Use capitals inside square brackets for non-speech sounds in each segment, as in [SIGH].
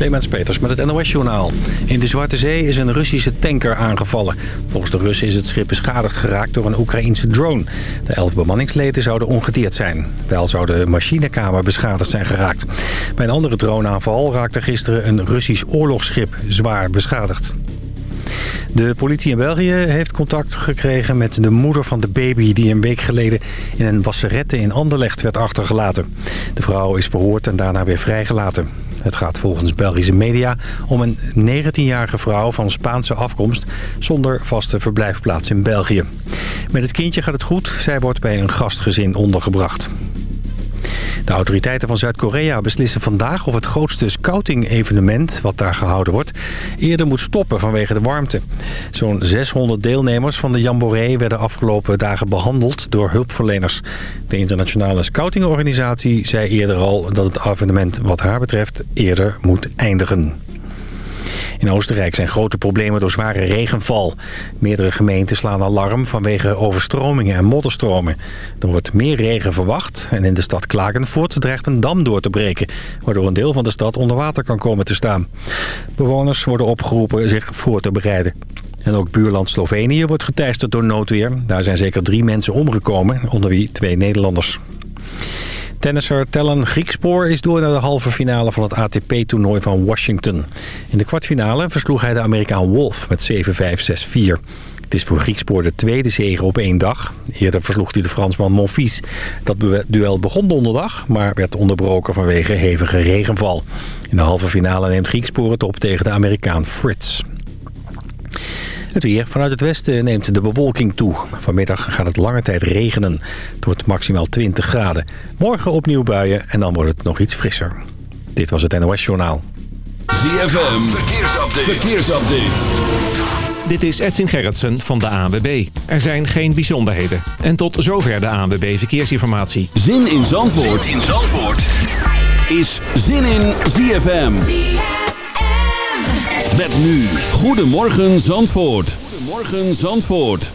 Clemens Peters met het NOS-journaal. In de Zwarte Zee is een Russische tanker aangevallen. Volgens de Russen is het schip beschadigd geraakt door een Oekraïense drone. De elf bemanningsleden zouden ongedeerd zijn. Wel zou de machinekamer beschadigd zijn geraakt. Bij een andere droneaanval raakte gisteren een Russisch oorlogsschip zwaar beschadigd. De politie in België heeft contact gekregen met de moeder van de baby... die een week geleden in een wasserette in Anderlecht werd achtergelaten. De vrouw is verhoord en daarna weer vrijgelaten. Het gaat volgens Belgische media om een 19-jarige vrouw van Spaanse afkomst... zonder vaste verblijfplaats in België. Met het kindje gaat het goed. Zij wordt bij een gastgezin ondergebracht. De autoriteiten van Zuid-Korea beslissen vandaag of het grootste scouting-evenement... wat daar gehouden wordt, eerder moet stoppen vanwege de warmte. Zo'n 600 deelnemers van de Jamboree werden afgelopen dagen behandeld door hulpverleners. De internationale scoutingorganisatie zei eerder al dat het evenement wat haar betreft eerder moet eindigen. In Oostenrijk zijn grote problemen door zware regenval. Meerdere gemeenten slaan alarm vanwege overstromingen en modderstromen. Er wordt meer regen verwacht en in de stad Klagenvoort dreigt een dam door te breken... waardoor een deel van de stad onder water kan komen te staan. Bewoners worden opgeroepen zich voor te bereiden. En ook buurland Slovenië wordt geteisterd door noodweer. Daar zijn zeker drie mensen omgekomen, onder wie twee Nederlanders. Tennisser Tellen Griekspoor is door naar de halve finale van het ATP-toernooi van Washington. In de kwartfinale versloeg hij de Amerikaan Wolf met 7-5, 6-4. Het is voor Griekspoor de tweede zege op één dag. Eerder versloeg hij de Fransman Monfils. Dat duel begon donderdag, maar werd onderbroken vanwege hevige regenval. In de halve finale neemt Griekspoor het op tegen de Amerikaan Fritz. Het weer. Vanuit het westen neemt de bewolking toe. Vanmiddag gaat het lange tijd regenen. Het wordt maximaal 20 graden. Morgen opnieuw buien en dan wordt het nog iets frisser. Dit was het NOS Journaal. ZFM. Verkeersupdate. Verkeersupdate. Dit is Edwin Gerritsen van de ANWB. Er zijn geen bijzonderheden. En tot zover de ANWB Verkeersinformatie. Zin in Zandvoort, zin in Zandvoort. is Zin in ZFM. Met nu. Goedemorgen Zandvoort. Goedemorgen Zandvoort.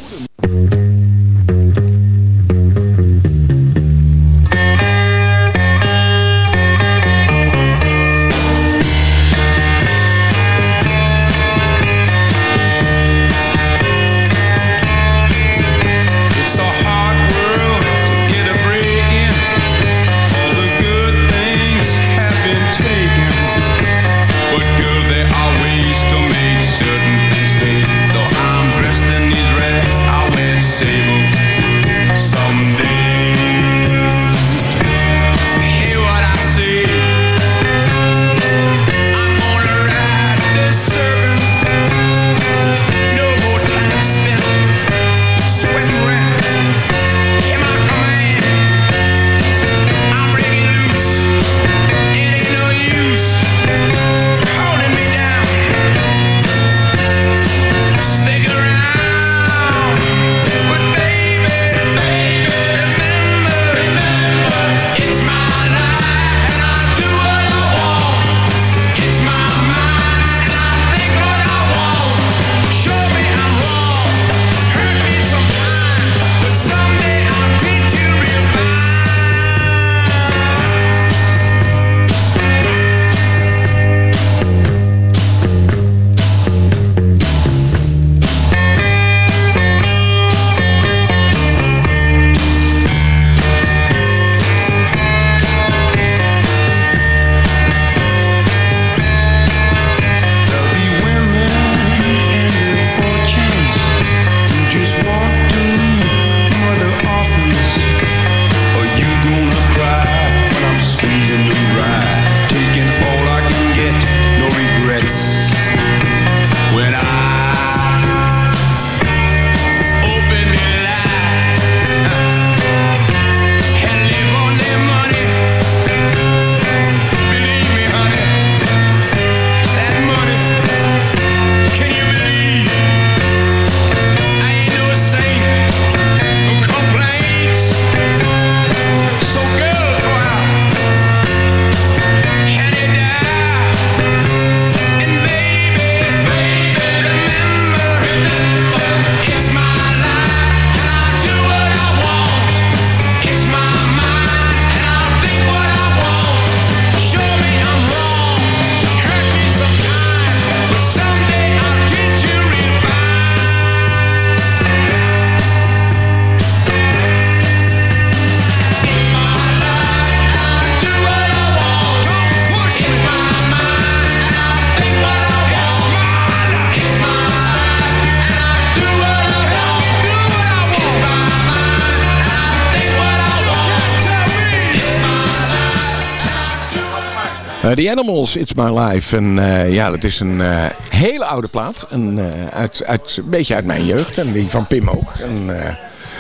The Animals, It's My Life. En eh, ja, dat is een eh, hele oude plaat. Eh, uit, uit, een beetje uit mijn jeugd. En die van Pim ook. Eh,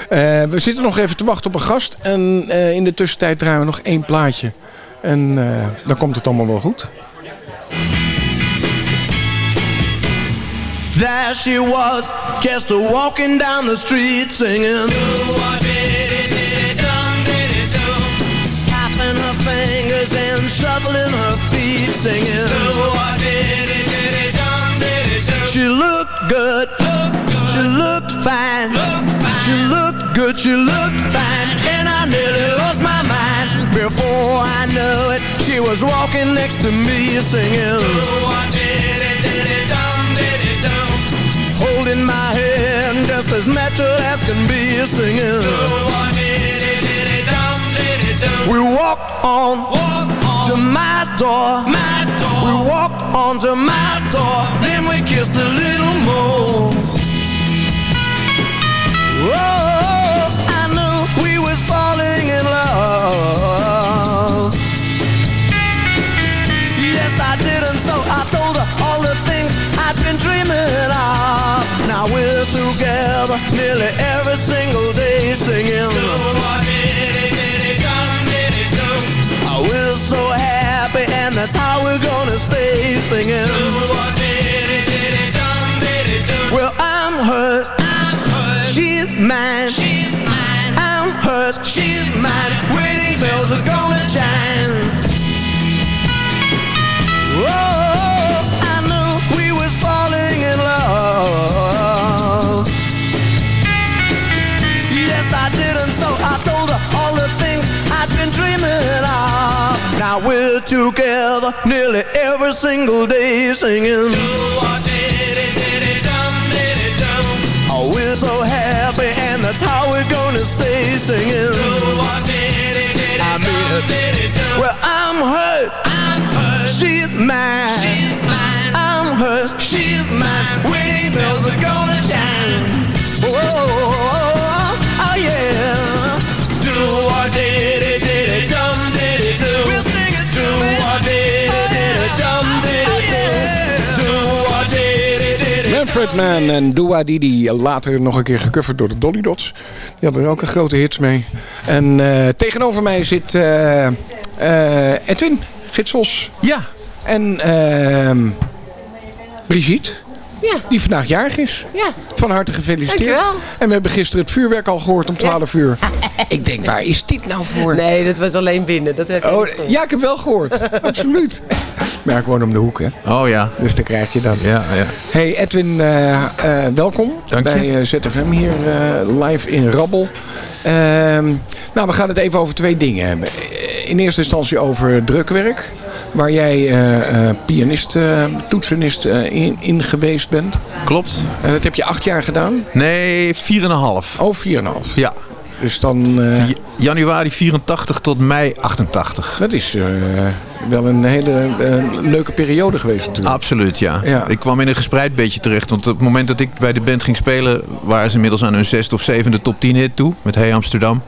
eh, we zitten nog even te wachten op een gast. En eh, in de tussentijd draaien we nog één plaatje. En eh, dan komt het allemaal wel goed. There she was, just walking down the street singing. Shuffling her feet singing. She looked good, she looked fine, she looked good, she looked fine, and I nearly lost my mind. Before I knew it, she was walking next to me singing. Holding my hand just as natural as can be singing. We walk on, to my door. My door. We walk on to my door. Then we kissed a little more. Oh, I knew we was falling in love. Yes, I did, and so I told her all the things I've been dreaming of. Now we're together nearly every single day singing. That's how we're gonna stay singing. Well, I'm hers. She's mine. She's mine. I'm hers. She's mine. Wedding bells are gonna chime. Oh, I knew we was falling in love. Yes, I did, and so I told I'd been dreaming of. Now we're together nearly every single day singing. Oh, we're so happy, and that's how we're gonna stay singing. I mean it. Well, I'm hers. I'm hers. She's mine. She's mine. I'm hers. She's mine. Wedding bells are gonna chime. Oh, oh yeah. Do or did did it. Manfred Man en Dua Didi. Later nog een keer gecoverd door de Dolly Dots. Die hadden er ook een grote hits mee. En eh, tegenover mij zit eh, eh, Edwin Gitsels. Ja. En ehm Brigitte. Ja. Die vandaag jarig is. Ja. Van harte gefeliciteerd. Dankjewel. En we hebben gisteren het vuurwerk al gehoord om 12 uur. [LAUGHS] Ik denk, waar is dit nou voor? Nee, dat was alleen binnen. Dat heb Oh, ja, ik heb wel gehoord. [LAUGHS] Absoluut. Maar ik woon om de hoek, hè. Oh ja. Dus dan krijg je dat. Ja, ja. Hey Edwin, eh, eh, welkom Dank je. bij eh, ZFM hier eh, live in Rabbel. Ehm, nou, we gaan het even over twee dingen hebben. In eerste instantie over drukwerk. Waar jij eh, eh, pianist, eh, toetsenist in, in geweest bent. Klopt. En dat heb je acht jaar gedaan. Nee, 4,5. Oh, 4,5. Ja. Dus dan, Januari 84 tot mei 88. dat is wel een hele leuke periode geweest natuurlijk. Absoluut, ja. Ja. Ik kwam in een gespreid beetje terecht. Want op het moment dat ik bij de band ging spelen... waren ze inmiddels aan hun zesde of zevende top 10 hit toe. Met Hey Amsterdam.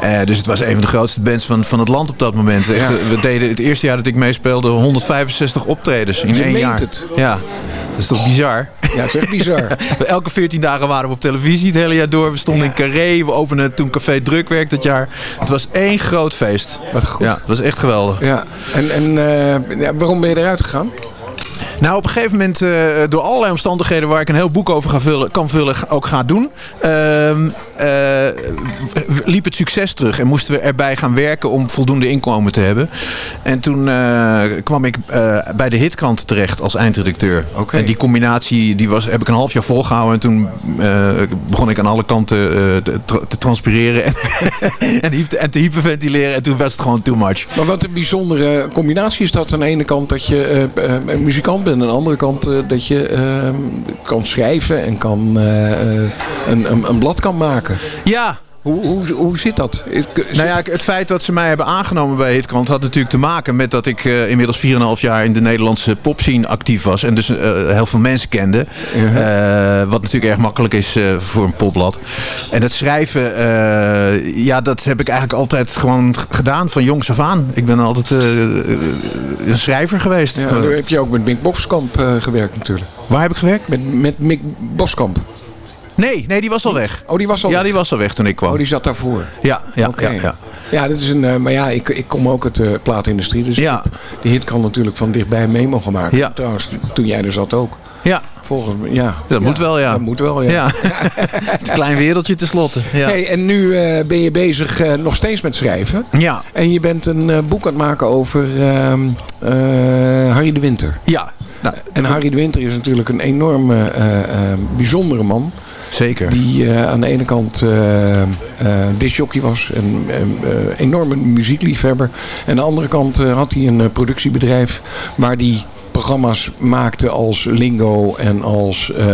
Eh, dus het was een van de grootste bands van, van het land op dat moment. Echt, Ja. eh, We deden het eerste jaar dat ik meespeelde 165 optredens in Je één jaar. het. Ja, dat is toch bizar? Ja, dat is echt bizar. [LAUGHS] Elke 14 dagen waren we op televisie het hele jaar door. We stonden Ja. in Carré. We openden toen Café Drukwerk dat jaar. Het was één groot feest. Wat goed. Ja, het was echt geweldig. Ja, en, en eh, waarom ben je eruit gegaan? Nou, op een gegeven moment, eh, door allerlei omstandigheden waar ik een heel boek over ga vullen, kan vullen, ook ga doen, ehm, eh, liep het succes terug en moesten we erbij gaan werken om voldoende inkomen te hebben. En toen eh, kwam ik bij de hitkrant terecht als eindredacteur. En die combinatie die was, heb ik een half jaar volgehouden en toen begon ik aan alle kanten te, te transpireren en, [LAUGHS] en, te hyperventileren en toen was het gewoon too much. Maar wat een bijzondere combinatie is dat aan de ene kant dat je muzikant En aan de andere kant eh, dat je eh, kan schrijven en kan, eh, eh, een, een, een blad kan maken. Ja, Hoe, hoe, hoe zit dat? Nou ja, het feit dat ze mij hebben aangenomen bij Hitkrant had natuurlijk te maken met dat ik eh, inmiddels 4,5 jaar in de Nederlandse popscene actief was. En dus eh, heel veel mensen kende. Eh, wat natuurlijk erg makkelijk is voor een popblad. En het schrijven, ja, dat heb ik eigenlijk altijd gewoon gedaan van jongs af aan. Ik ben altijd een schrijver geweest. ja, heb je ook met Mick Boskamp gewerkt natuurlijk. Waar heb ik gewerkt? Met, met Mick Boskamp. Nee, nee, die was al weg. Oh, die was al Ja, weg. die was al weg toen ik kwam. Oh, die zat daarvoor. Ja, ja, ja, ja. Ja, dat is een, eh, maar ja, ik, ik kom ook uit de plaatindustrie. Dus Ja. die hit kan natuurlijk van dichtbij mee mogen maken. Ja. Trouwens, toen jij er zat ook. Ja, Volgens me, ja. dat moet wel, ja. Dat moet wel, ja. ja. [LAUGHS] Het klein wereldje tenslotte. Ja. Hey, en nu eh, ben je bezig eh, nog steeds met schrijven. ja. En je bent een boek aan het maken over ehm, eh, Harry de Winter. Ja, nou, En Harry de Winter is natuurlijk een enorm eh, bijzondere man. Zeker. Die eh, aan de ene kant eh discjockey was. En eh, enorme muziekliefhebber. En aan de andere kant had hij een productiebedrijf. Waar die programma's maakte als Lingo en als... eh,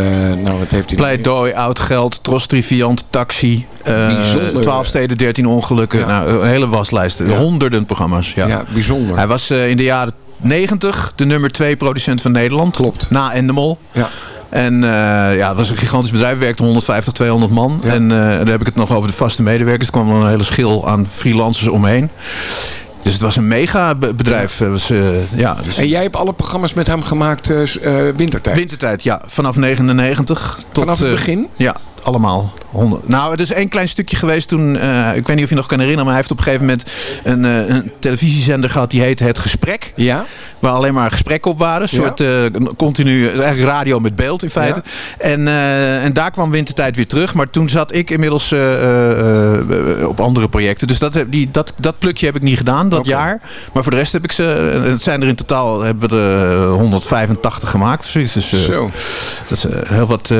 nou, wat heeft hij... Pleidooi, oud geld, Tros Triviant, Taxi, Bijzonder. 12 steden, 13 ongelukken. Ja. Nou, een hele waslijst. Honderden programma's. Ja. Ja, bijzonder. Hij was in de jaren 90 de nummer 2 producent van Nederland. Klopt. Na Endemol. Ja. En eh, ja, het was een gigantisch bedrijf. werkte 150, 200 man. Ja. En eh, daar heb ik het nog over de vaste medewerkers. Er kwam een hele schil aan freelancers omheen. Dus het was een mega be- bedrijf. Was, eh, ja, dus En jij hebt alle programma's met hem gemaakt wintertijd. Wintertijd, ja. Vanaf 99 tot... Vanaf het begin? ja, allemaal. 100. Nou, het is één klein stukje geweest toen... eh, ik weet niet of je nog kan herinneren... maar hij heeft op een gegeven moment een, eh, een televisiezender gehad... die heette Het Gesprek. Ja? Waar alleen maar gesprekken op waren. Een Ja. soort eh, continu... Eigenlijk radio met beeld in feite. En, eh, en daar kwam Wintertijd weer terug. Maar toen zat ik inmiddels op andere projecten. Dus dat, die, dat, dat plukje heb ik niet gedaan dat jaar. Maar voor de rest heb ik ze... Het zijn er in totaal... hebben we er eh, 185 gemaakt. Dus Zo. dat is heel wat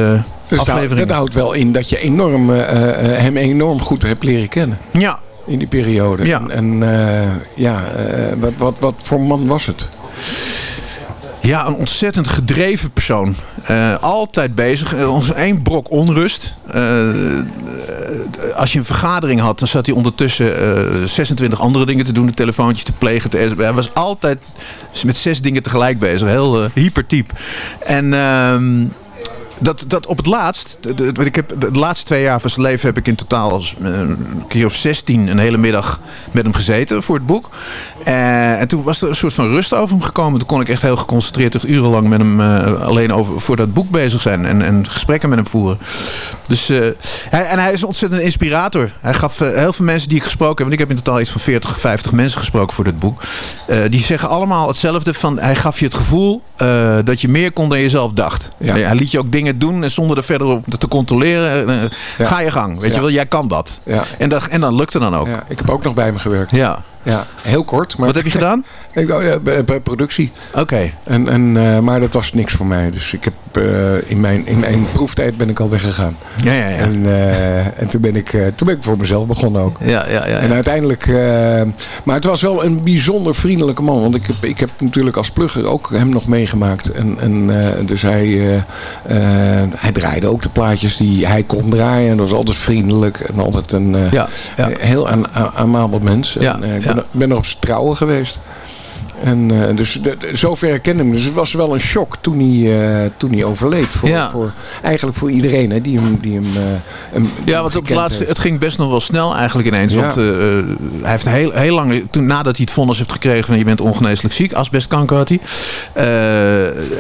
Dus afleveringen. dat houdt wel in dat je enorm, eh, eh, hem enorm goed hebt leren kennen. Ja, In die periode. Ja. En, en eh, ja, wat, wat, wat voor man was het? Ja, een ontzettend gedreven persoon. Altijd bezig. Ons één brok onrust. Als je een vergadering had, dan zat hij ondertussen eh, 26 andere dingen te doen. Een telefoontje te plegen. Te, hij was altijd met zes dingen tegelijk bezig. Heel hypertyp. En... dat, dat op het laatst, de, ik heb, de laatste twee jaar van zijn leven heb ik in totaal als, eh, een keer of 16 een hele middag met hem gezeten voor het boek. Eh, en toen was er een soort van rust over hem gekomen. Toen kon ik echt heel geconcentreerd echt urenlang met hem eh, alleen over, voor dat boek bezig zijn en, en gesprekken met hem voeren. Dus, hij, en hij is een ontzettend inspirator. Hij gaf heel veel mensen die ik gesproken heb, want ik heb in totaal iets van 40, 50 mensen gesproken voor dit boek. die zeggen allemaal hetzelfde van hij gaf je het gevoel dat je meer kon dan je zelf dacht. Ja. Hij liet je ook dingen doen en zonder er verder op te controleren. eh, Ja. Ga je gang. Weet je wel, jij kan dat. En, dat en dan lukte dan ook. Ik heb ook nog bij hem gewerkt. Ja, heel kort. Maar Wat heb je gedaan? [LAUGHS] Ik, oh, ja, productie. Oké. En, en, eh, maar dat was niks voor mij. Dus ik heb, eh, in, mijn, in mijn proeftijd ben ik al weggegaan. Ja, ja, ja. En, eh, en toen, ben ik, toen ben ik voor mezelf begonnen ook. Ja, ja, ja. ja. En uiteindelijk, maar het was wel een bijzonder vriendelijke man. Want ik heb, ik heb natuurlijk als plugger ook hem nog meegemaakt. En, en dus hij, hij draaide ook de plaatjes die hij kon draaien. En dat was altijd vriendelijk en altijd een Ja, ja. heel aan, aanmabel mens. Ja, en, ik ja. ben, ben er op zijn trouwen geweest. En eh, dus de, de- zover kende hem. Dus het was wel een shock toen hij, eh, toen hij overleed. Voor, Ja. voor, eigenlijk voor iedereen hè, die hem, die hem, eh, hem Ja, want op het laatste, heeft. het ging best nog wel snel eigenlijk ineens. Ja. Want hij heeft heel, heel lang, toen, nadat hij het vonnis heeft gekregen van je bent ongeneeslijk ziek, asbestkanker had hij,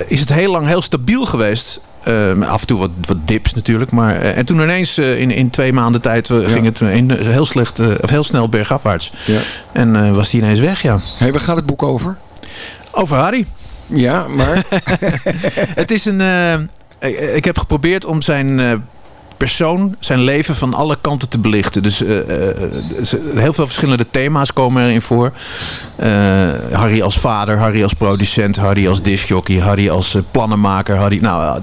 is het heel lang heel stabiel geweest. Eh, met af en toe wat, wat dips natuurlijk. Maar, eh, en toen ineens eh, in, in twee maanden tijd eh, ging het een, heel, slecht, of heel snel bergafwaarts. Ja. En was hij ineens weg, ja. Hey, waar gaat het boek over? Over Harry. Ja, maar [LAUGHS] Het is een. ik- heb geprobeerd om zijn persoon, zijn leven van alle kanten te belichten. Dus eh, eh, heel veel verschillende thema's komen erin voor. Eh, Harry als vader, Harry als producent, Harry als discjockey, Harry als plannenmaker. Harry, nou,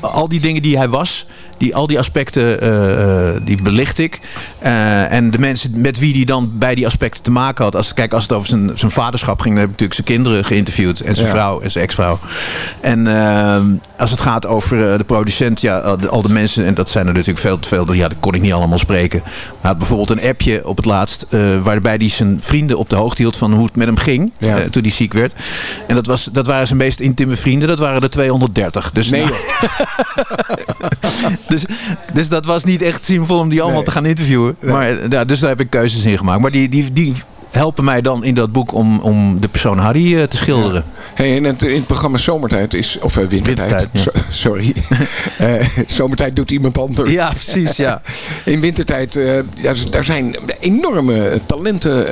al die dingen die hij was. Die, al die aspecten eh, eh, die belicht ik. Eh, en de mensen met wie die dan bij die aspecten te maken had. Als, kijk, als het over zijn, zijn vaderschap ging, dan heb ik natuurlijk zijn kinderen geïnterviewd. En zijn Ja. vrouw en zijn ex-vrouw. En als het gaat over de producent, ja, al de, mensen, en dat zijn er natuurlijk veel te veel, ja, dat kon ik niet allemaal spreken. Hij had bijvoorbeeld een appje op het laatst, waarbij hij zijn vrienden op de hoogte hield van hoe het met hem ging. Ja. toen hij ziek werd. En dat, was, dat waren zijn meest intieme vrienden, dat waren er 230. Dus, Nee, nou, [LAUGHS] dus, dus dat was niet echt zinvol om die allemaal Nee. te gaan interviewen. Maar, ja, dus daar heb ik keuzes in gemaakt. Maar die, die, die helpen mij dan in dat boek om, om de persoon Harry eh, te schilderen. Hey, en het, in het programma Zomertijd is, of eh, wintertijd, Wintertijd, ja. so- [LAUGHS] sorry. [LAUGHS] Eh, zomertijd doet iemand anders. Ja, precies. Ja. [LAUGHS] In wintertijd, ja, daar zijn enorme talenten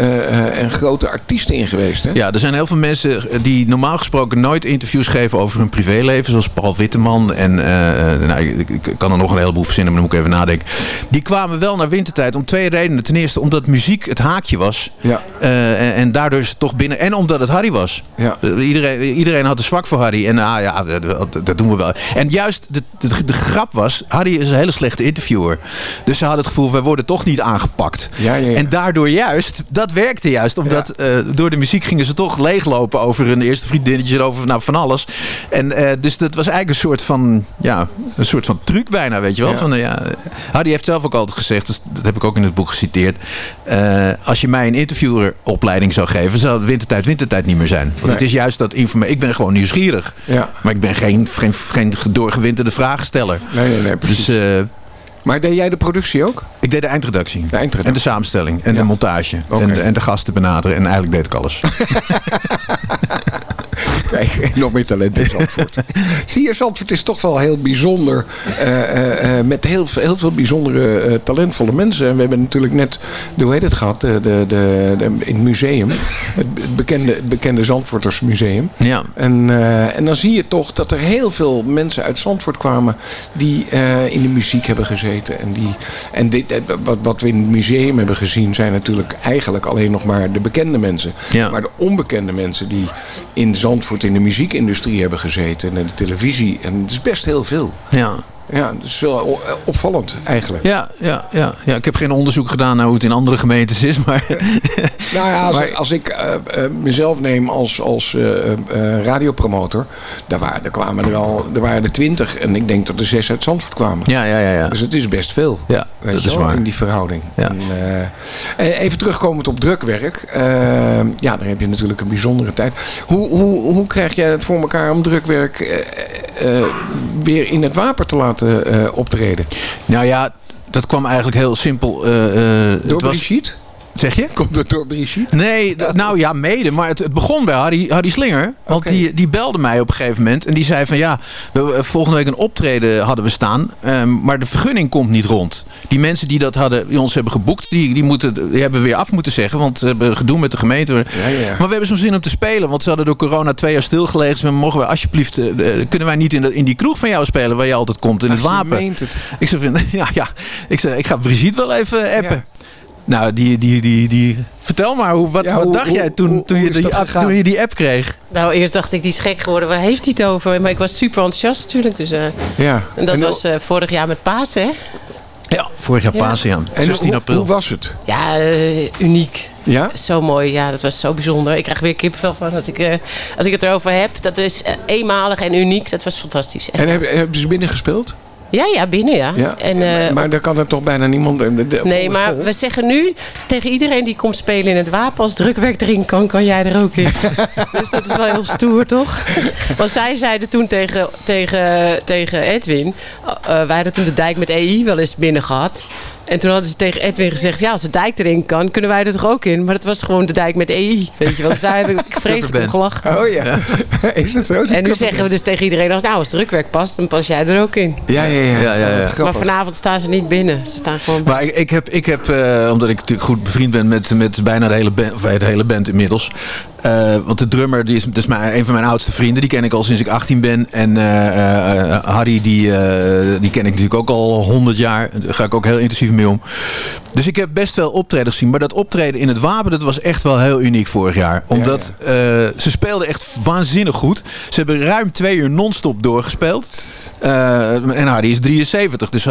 en grote artiesten in geweest. Hè? Ja, er zijn heel veel mensen die normaal gesproken nooit interviews geven over hun privéleven. Zoals Paul Witteman. En nou, ik, ik kan er nog een heleboel verzinnen, maar dan moet ik even nadenken. Die kwamen wel naar wintertijd om twee redenen. Ten eerste omdat muziek het haakje was. Ja. Eh, en, en daardoor is het toch binnen. En omdat het Harry was. Ja. Eh, Iedereen, iedereen had een zwak voor Harry. En ah ja, dat, doen we wel. En juist de, de, de grap was, Harry is een hele slechte interviewer. Dus ze hadden het gevoel, wij worden toch niet aangepakt. Ja, ja. En daardoor juist, dat werkte juist. Omdat eh, door de muziek gingen ze toch leeglopen over hun eerste vriendinnetjes, over nou, van alles. En dus dat was eigenlijk een soort van, ja, een soort van truc bijna, weet je wel. Van, ja, Harry heeft zelf ook altijd gezegd, dus dat heb ik ook in het boek geciteerd. als je mij een intervieweropleiding zou geven, zou wintertijd wintertijd niet meer zijn. Want het is juist dat informatie. Ik ben gewoon nieuwsgierig. Ja. Maar ik ben geen, geen, geen doorgewinterde vraagsteller. Nee, nee, nee, precies. Dus eh, Maar deed jij de productie ook? ik deed de eindredactie. De eindredactie. En de samenstelling. En Ja. de montage. En, de, en de gasten benaderen. En eigenlijk deed ik alles. [LAUGHS] [LAUGHS] Kijk, nog meer talent in Zandvoort. [LAUGHS] Zie je, Zandvoort is toch wel heel bijzonder. eh, eh, eh, met heel, veel- heel veel bijzondere, talentvolle mensen. En we hebben natuurlijk net, de- hoe heet het gehad? De, de, de, in het museum. Het bekende, het bekende Zandvoorters Museum. ja. En, en dan zie je toch dat er heel veel mensen uit Zandvoort kwamen die in de muziek hebben gezeten. En, die, en dit, eh, wat, wat we in het museum hebben gezien zijn natuurlijk eigenlijk alleen nog maar de bekende mensen. Ja. Maar de onbekende mensen die in Zandvoort in de muziekindustrie hebben gezeten en de televisie. En het is best heel veel. Ja. Ja, dat is wel opvallend eigenlijk. Ja, ja, ja, ja, ik heb geen onderzoek gedaan naar hoe het in andere gemeentes is. Maar Nou ja, als, Maar- als ik eh, eh, mezelf neem als, als eh, radiopromotor, daar, waren, daar kwamen er al, er waren er twintig en ik denk dat er zes uit Zandvoort kwamen. ja, ja, ja. ja. Dus het is best veel. Ja, Weet dat je is wel, waar. In die verhouding. Ja. En, even terugkomend op drukwerk. ja, daar heb je natuurlijk een bijzondere tijd. Hoe, hoe, hoe krijg jij het voor elkaar om drukwerk eh, weer in het wapen te laten eh, optreden? Nou ja, dat kwam eigenlijk heel simpel. eh, Door het was, Brigitte? Zeg je? Komt het door Brigitte? Nee, nou ja, mede. Maar het, het begon bij Harry, Harry Slinger. Want die, die belde mij op een gegeven moment. En die zei van ja, we, eh, volgende week een optreden hadden we staan. ehm, maar de vergunning komt niet rond. Die mensen die dat hadden, die ons hebben geboekt, die, die, moeten, die hebben weer af moeten zeggen. Want ze hebben gedoe met de gemeente. ja. Maar we hebben zo'n zin om te spelen. Want ze hadden door corona twee jaar stilgelegen. Dus we mogen we alsjeblieft, eh, kunnen wij niet in, de, in die kroeg van jou spelen waar je altijd komt. In het Ach, wapen. het. Ik zei, van, [LAUGHS] ja, ja. Ik zei, ik ga Brigitte wel even appen. Nou, die, die, die, die... Vertel maar, hoe, wat, Ja, wat hoe- dacht hoe- jij toen, hoe- toen, hoe je die app, toen je die app kreeg? Nou, eerst dacht ik, die is gek geworden. Waar heeft hij het over? Maar ik was super enthousiast natuurlijk. Dus, eh, Ja. en dat En was eh, vorig jaar met Pasen, hè? Ja, vorig jaar Ja. Pasen, ja. En 16 hoe, april. hoe was het? Ja, eh, uniek. Ja? Zo mooi. Ja, dat was zo bijzonder. Ik krijg weer kippenvel van als ik, eh, als ik het erover heb. Dat is eenmalig en uniek. Dat was fantastisch. Echt. En hebben, hebben ze binnen gespeeld? Ja, ja, binnen, ja. Ja. En, eh, maar daar kan er toch bijna niemand... de- de- Nee, maar vol. we zeggen nu tegen iedereen die komt spelen in het wapen... als drukwerk erin kan, kan jij er ook in. [LAUGHS] dus dat is wel heel stoer, toch? Want zij zeiden toen tegen, tegen, tegen Edwin... eh, wij hadden toen de dijk met EI wel eens binnen gehad... En toen hadden ze tegen Edwin gezegd... ja, als de dijk erin kan, kunnen wij er toch ook in? Maar dat was gewoon de dijk met EI, weet je wel. Dus daar heb ik [LAUGHS] vreselijk om gelachen. Oh ja. [LAUGHS] is zo? En nu zeggen we dus tegen iedereen... als, nou, als drukwerk past, dan pas jij er ook in. Ja, ja, ja. Ja, ja, ja. Maar vanavond staan ze niet binnen. Ze staan gewoon... Maar ik, ik heb, ik heb eh, omdat ik natuurlijk goed bevriend ben met, met bijna de hele band, of bij de hele band inmiddels. Eh, want de drummer die is, is mijn, een van mijn oudste vrienden. Die ken ik al sinds ik 18 ben. En eh, Harry, die, die ken ik natuurlijk ook al 100 jaar. Daar ga ik ook heel intensief mee om. Dus ik heb best wel optreden gezien. Maar dat optreden in het Wapen, dat was echt wel heel uniek vorig jaar. Omdat ze speelden echt waanzinnig goed. Ze hebben ruim twee uur non-stop doorgespeeld. En Harry is 73. Dus,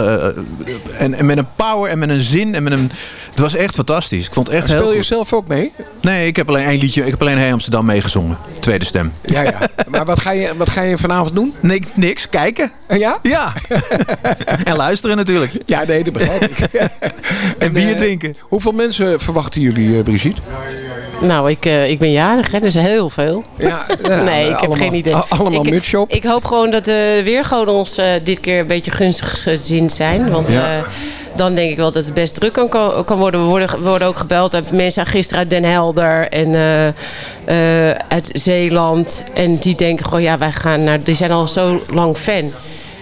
en, en met een power en met een zin. En met een, het was echt fantastisch. Ik vond het echt heel Speel je goed. zelf ook mee? Nee, ik heb alleen één liedje. Ik heb alleen Hey Amsterdam meegezongen. Tweede stem. Ja, ja. Maar wat ga je, wat ga je vanavond doen? Nee, niks. Kijken. Ja? Ja. [LAUGHS] en luisteren natuurlijk. Ja, nee, dat begrijp ik. [LAUGHS] En bier eh, drinken. Hoeveel mensen verwachten jullie, eh, Brigitte? Nou, ik, eh, ik ben jarig, hè, dus heel veel. Ja, [LAUGHS] nee, ik heb allemaal- geen idee. Allemaal ik, mutsje. Ik hoop gewoon dat de weergoden ons eh, dit keer een beetje gunstig gezind zijn. Want Ja. eh, dan denk ik wel dat het best druk kan, kan worden. We worden, worden ook gebeld. En mensen gisteren uit Den Helder en uit Zeeland. En die denken gewoon, ja, wij gaan naar... Die zijn al zo lang fan.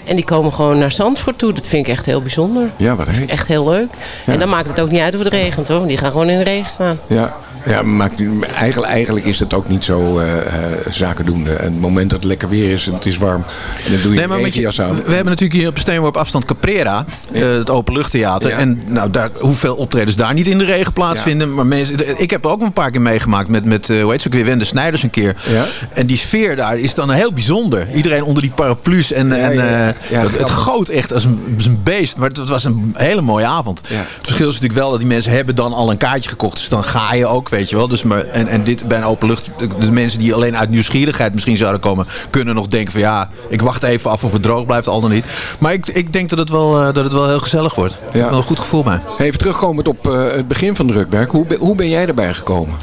En die komen gewoon naar Zandvoort toe. Dat vind ik echt heel bijzonder. Ja, wat heet. Echt heel leuk. En dan maakt het ook niet uit of het regent hoor. Die gaan gewoon in de regen staan. Ja, ja maakt, eigenlijk, eigenlijk is het ook niet zo eh, zakendoende. En het moment dat het lekker weer is en het is warm, dan doe je Nee, maar een met je, regenjas aan. we hebben natuurlijk hier op Steenworp afstand Caprera, eh, het openluchttheater. Ja. En nou, daar, hoeveel optredens daar niet in de regen plaatsvinden. Maar mensen, ik heb er ook een paar keer meegemaakt met, met hoe heet ze ook weer, Wende Snijders een keer. Ja. En die sfeer daar is dan heel bijzonder. Iedereen onder die paraplu's. En, en ja, ja. Ja, het, het goot echt als een, als een beest. Maar het, het was een hele mooie avond. Ja. Het verschil is natuurlijk wel dat die mensen hebben dan al een kaartje gekocht. Dus dan ga je ook, weet je wel. Dus maar, en, en dit bij een openlucht. De, de mensen die alleen uit nieuwsgierigheid misschien zouden komen. Kunnen nog denken van ja, ik wacht even af of het droog blijft. Al dan niet. Maar ik, ik denk dat het wel, eh, dat het wel heel gezellig wordt. Ik heb er wel een goed gevoel bij. Even terugkomend op eh, het begin van Drukwerk. Hoe, hoe ben jij erbij gekomen?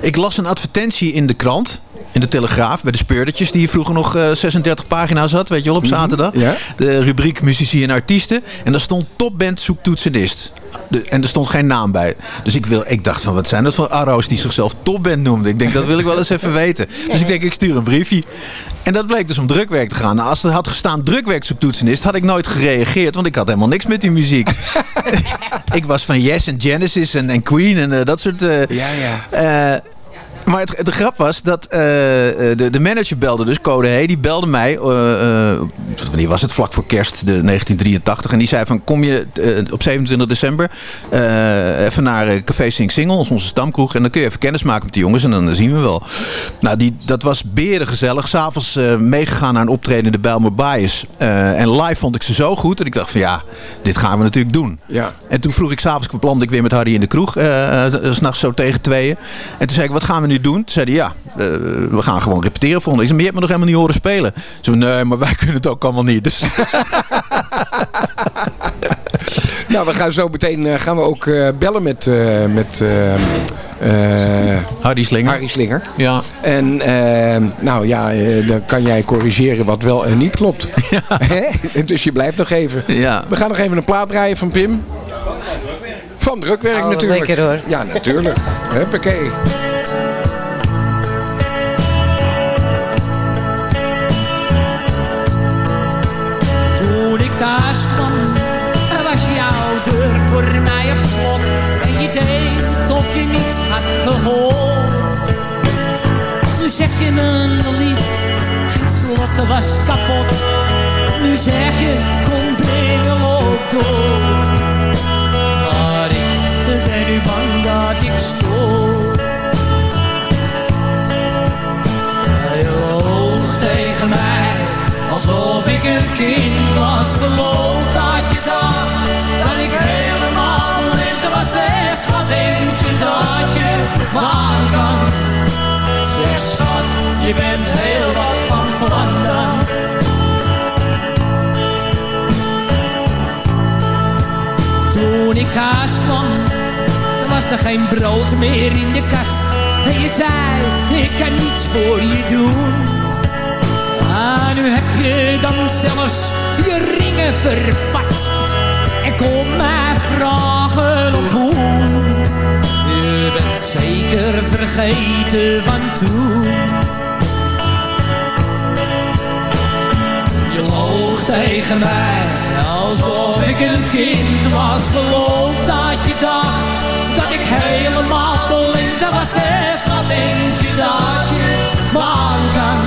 Ik las een advertentie in de krant. In de Telegraaf, bij de speurdertjes, die vroeger nog eh, 36 pagina's had, weet je wel, op zaterdag. ja. De rubriek muzici en artiesten. En daar stond topband zoekt toetsenist. De, en er stond geen naam bij. Dus ik, wil, ik dacht van, wat zijn dat voor arro's die zichzelf topband noemden? Ik denk, dat wil ik wel eens even weten. Dus ik denk, ik stuur een briefje. En dat bleek dus om drukwerk te gaan. Nou, als er had gestaan drukwerk zoekt toetsenist, had ik nooit gereageerd. Want ik had helemaal niks met die muziek. [LAUGHS] ik was van Yes en Genesis en, en Queen en eh, dat soort... eh, Ja, ja. Maar het, de grap was dat eh, eh, de, de manager belde dus, Code Hey, die belde mij, eh, wanneer was het, vlak voor kerst, de 1983. En die zei van, kom je op 27 december even naar Café Sing Single, ons- onze stamkroeg. En dan kun je even kennis maken met die jongens en dan zien we wel. Nou, die, dat was berengezellig. S'avonds meegegaan naar een optreden in de Bijlmer Bias. En live vond ik ze zo goed dat ik dacht van, ja, dit gaan we natuurlijk doen. Ja. En toen vroeg ik s'avonds, kwam ik weer met Harry in de kroeg. eh, s'nachts zo tegen tweeën. En toen zei ik, wat gaan we nu doen? Toen zei hij, ja, eh, we gaan gewoon repeteren volgende. Ik zei, maar je hebt me nog helemaal niet horen spelen. Ze zei, nee, maar wij kunnen het ook allemaal niet. Dus [LAUGHS] Nou, we gaan zo meteen eh, gaan we ook eh, bellen met, eh, met eh, eh, Harry Slinger. Harry Slinger. Ja. En nou ja, dan kan jij corrigeren wat wel en niet klopt. [LAUGHS] Hè? dus je blijft nog even. Ja. We gaan nog even een plaat draaien van Pim. Van drukwerk Oh, natuurlijk. lekker, hoor. Ja, natuurlijk. [LAUGHS] Huppakee. Was kapot. Nu zeg je, kom breng loop door. Maar ik ben nu bang dat ik stoor. Hij loog tegen mij, alsof ik een kind was. Geloof dat je dacht, dat ik helemaal blind was. Zeg, wat denk je dat je me aan kan? Zeg, schat, je bent heel Thuis kwam, was er geen brood meer in de kast. En je zei, ik kan niets voor je doen. Ah, nu heb je dan zelfs je ringen verpatst. En kom mij vragen om hoe. Je bent zeker vergeten van toen. Tegen mij, alsof ik een kind was. Geloof dat je dacht, dat ik helemaal blind was. zeg, wat denk je dat je me aan kan?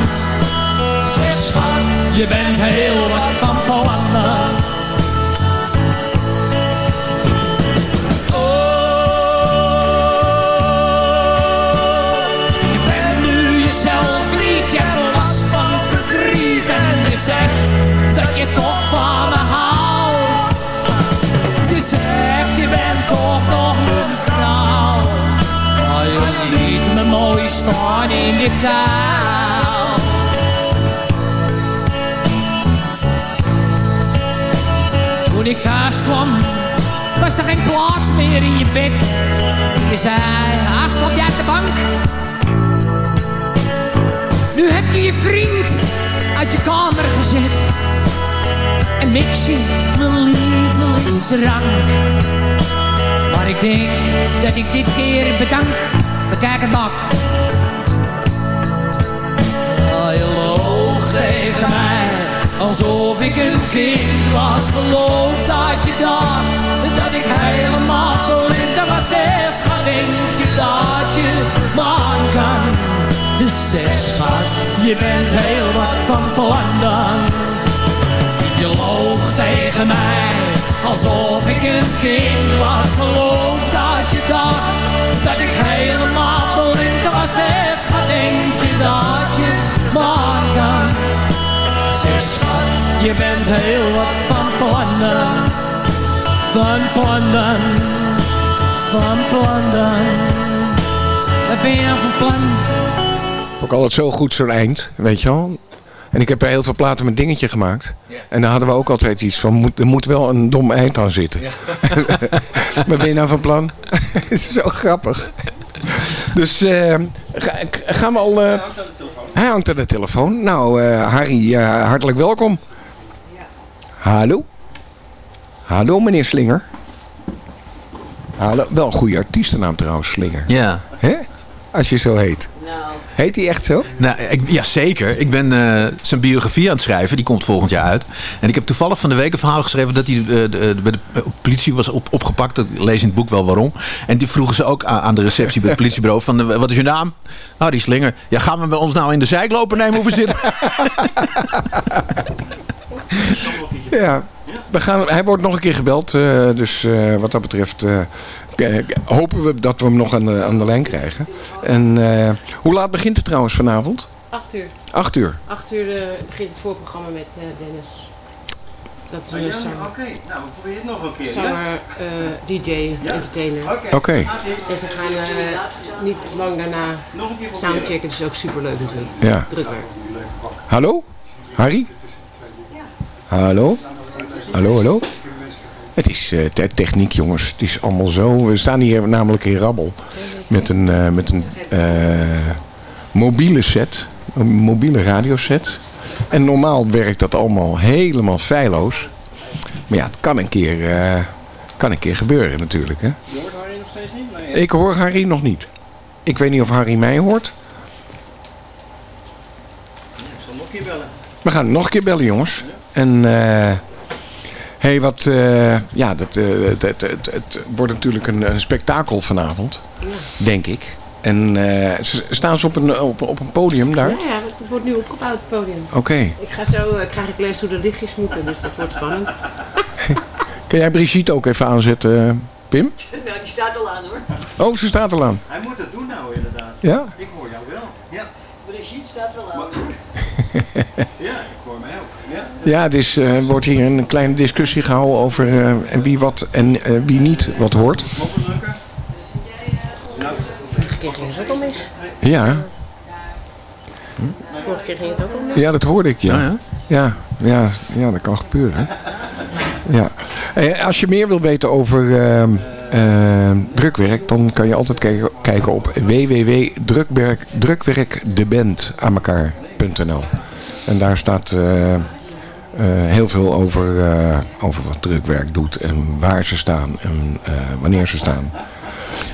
Zeg schat, je bent heel wat van Toen ik thuis kwam, was er geen plaats meer in je bed. Je zei, ach, slaap jij de bank? Nu heb je je vriend uit je kamer gezet. En mix je mijn lievelingsdrank. Maar ik denk dat ik dit keer bedank. Bekijk het maar. Alsof ik een kind was. Geloof dat je dacht dat ik helemaal blind was. Zeg, schat, denk je dat je me aan kan? Dus zeg, schat, je bent heel wat van plan. Je loog tegen mij, alsof ik een kind was. Geloof dat je dacht dat ik helemaal blind was. Zeg, schat, denk je dat je me aan kan? Je bent heel wat van plannen. Van plannen, van plannen. Wat ben je nou van plan? Ook altijd zo goed zo'n eind, weet je wel. En ik heb er heel veel platen met dingetje gemaakt. En daar hadden we ook altijd iets van, moet, er moet wel een dom eind aan zitten. [LAUGHS] Wat ben je nou van plan? [LAUGHS] zo grappig. Dus eh, ga- gaan we al... eh, hij hangt aan de telefoon. Nou, eh, Harry, hartelijk welkom. Hallo? Hallo, meneer Slinger. Hallo, wel een goede artiestennaam trouwens, Slinger. Ja. Hè? Als je zo heet. Heet hij echt zo? Nou, ik, ja, zeker. Ik ben eh, zijn biografie aan het schrijven. Die komt volgend jaar uit. En ik heb toevallig van de week een verhaal geschreven... dat hij eh, de, de- bij de eh, politie was op, opgepakt. Ik lees in het boek wel waarom. En die vroegen ze ook aan, aan de receptie bij het [LAUGHS] politiebureau... van wat is je naam? Harry Slinger. Ja, gaan we bij ons nou in de zeikloper nemen hoe we zitten? [LAUGHS] Ja, we gaan, hij wordt nog een keer gebeld. eh, dus eh, wat dat betreft eh, hopen we dat we hem nog aan de, aan de lijn krijgen. En eh, hoe laat begint het trouwens vanavond? Acht uur. Acht uur. Acht uur eh, begint het voorprogramma met eh, Dennis. Dat is een Oké, nou we proberen het nog een keer. Zanger, eh, DJ, entertainer. Oké. En ze gaan niet lang daarna soundchecken. Het is ook superleuk natuurlijk. Ja. Drukwerk. Hallo? Harry? Hallo? Hallo, hallo? Het is te- techniek, jongens. Het is allemaal zo. We staan hier namelijk in Rabbel. Met een, eh, met een eh, mobiele set. Een mobiele radioset. En normaal werkt dat allemaal helemaal feilloos. Maar ja, het kan een keer, kan een keer gebeuren natuurlijk. Hè? Je hoort Harry nog steeds niet? Nee, Ik hoor Harry nog niet. Ik weet niet of Harry mij hoort. ik zal nog een keer bellen. We gaan nog een keer bellen, jongens. En eh hey, wat, eh, ja, dat, eh, het, het, het, het wordt natuurlijk een, een spektakel vanavond, denk ik. En eh, ze- staan ze op een, op, op een podium daar? Ja, ja, het wordt nu opgebouwd, het podium. Oké. Ik ga zo, krijg ik les hoe de lichtjes moeten, dus dat wordt spannend. [LAUGHS] Kun jij Brigitte ook even aanzetten, Pim? [LAUGHS] Nou, die staat al aan hoor. Oh, ze staat al aan. Hij moet het doen nou inderdaad. Ja? Ik hoor jou wel. Ja, Brigitte staat wel aan hoor. ja ik hoor mij ook. Ja. Ja, het is, eh, er wordt hier een kleine discussie gehouden over eh, wie wat en eh, wie niet wat hoort. Vorige keer ging het ook al mis. Ja, Vorige keer ging het ook al mis. ja dat hoorde ik, ja. Ja, Ja, ja, ja, dat kan gebeuren. Ja. Als je meer wil weten over ehm, ehm, drukwerk, dan kan je altijd kijken, kijken op www.drukwerkdeband aan elkaar.nl. En daar staat heel veel over, eh, over wat drukwerk doet en waar ze staan en eh, wanneer ze staan.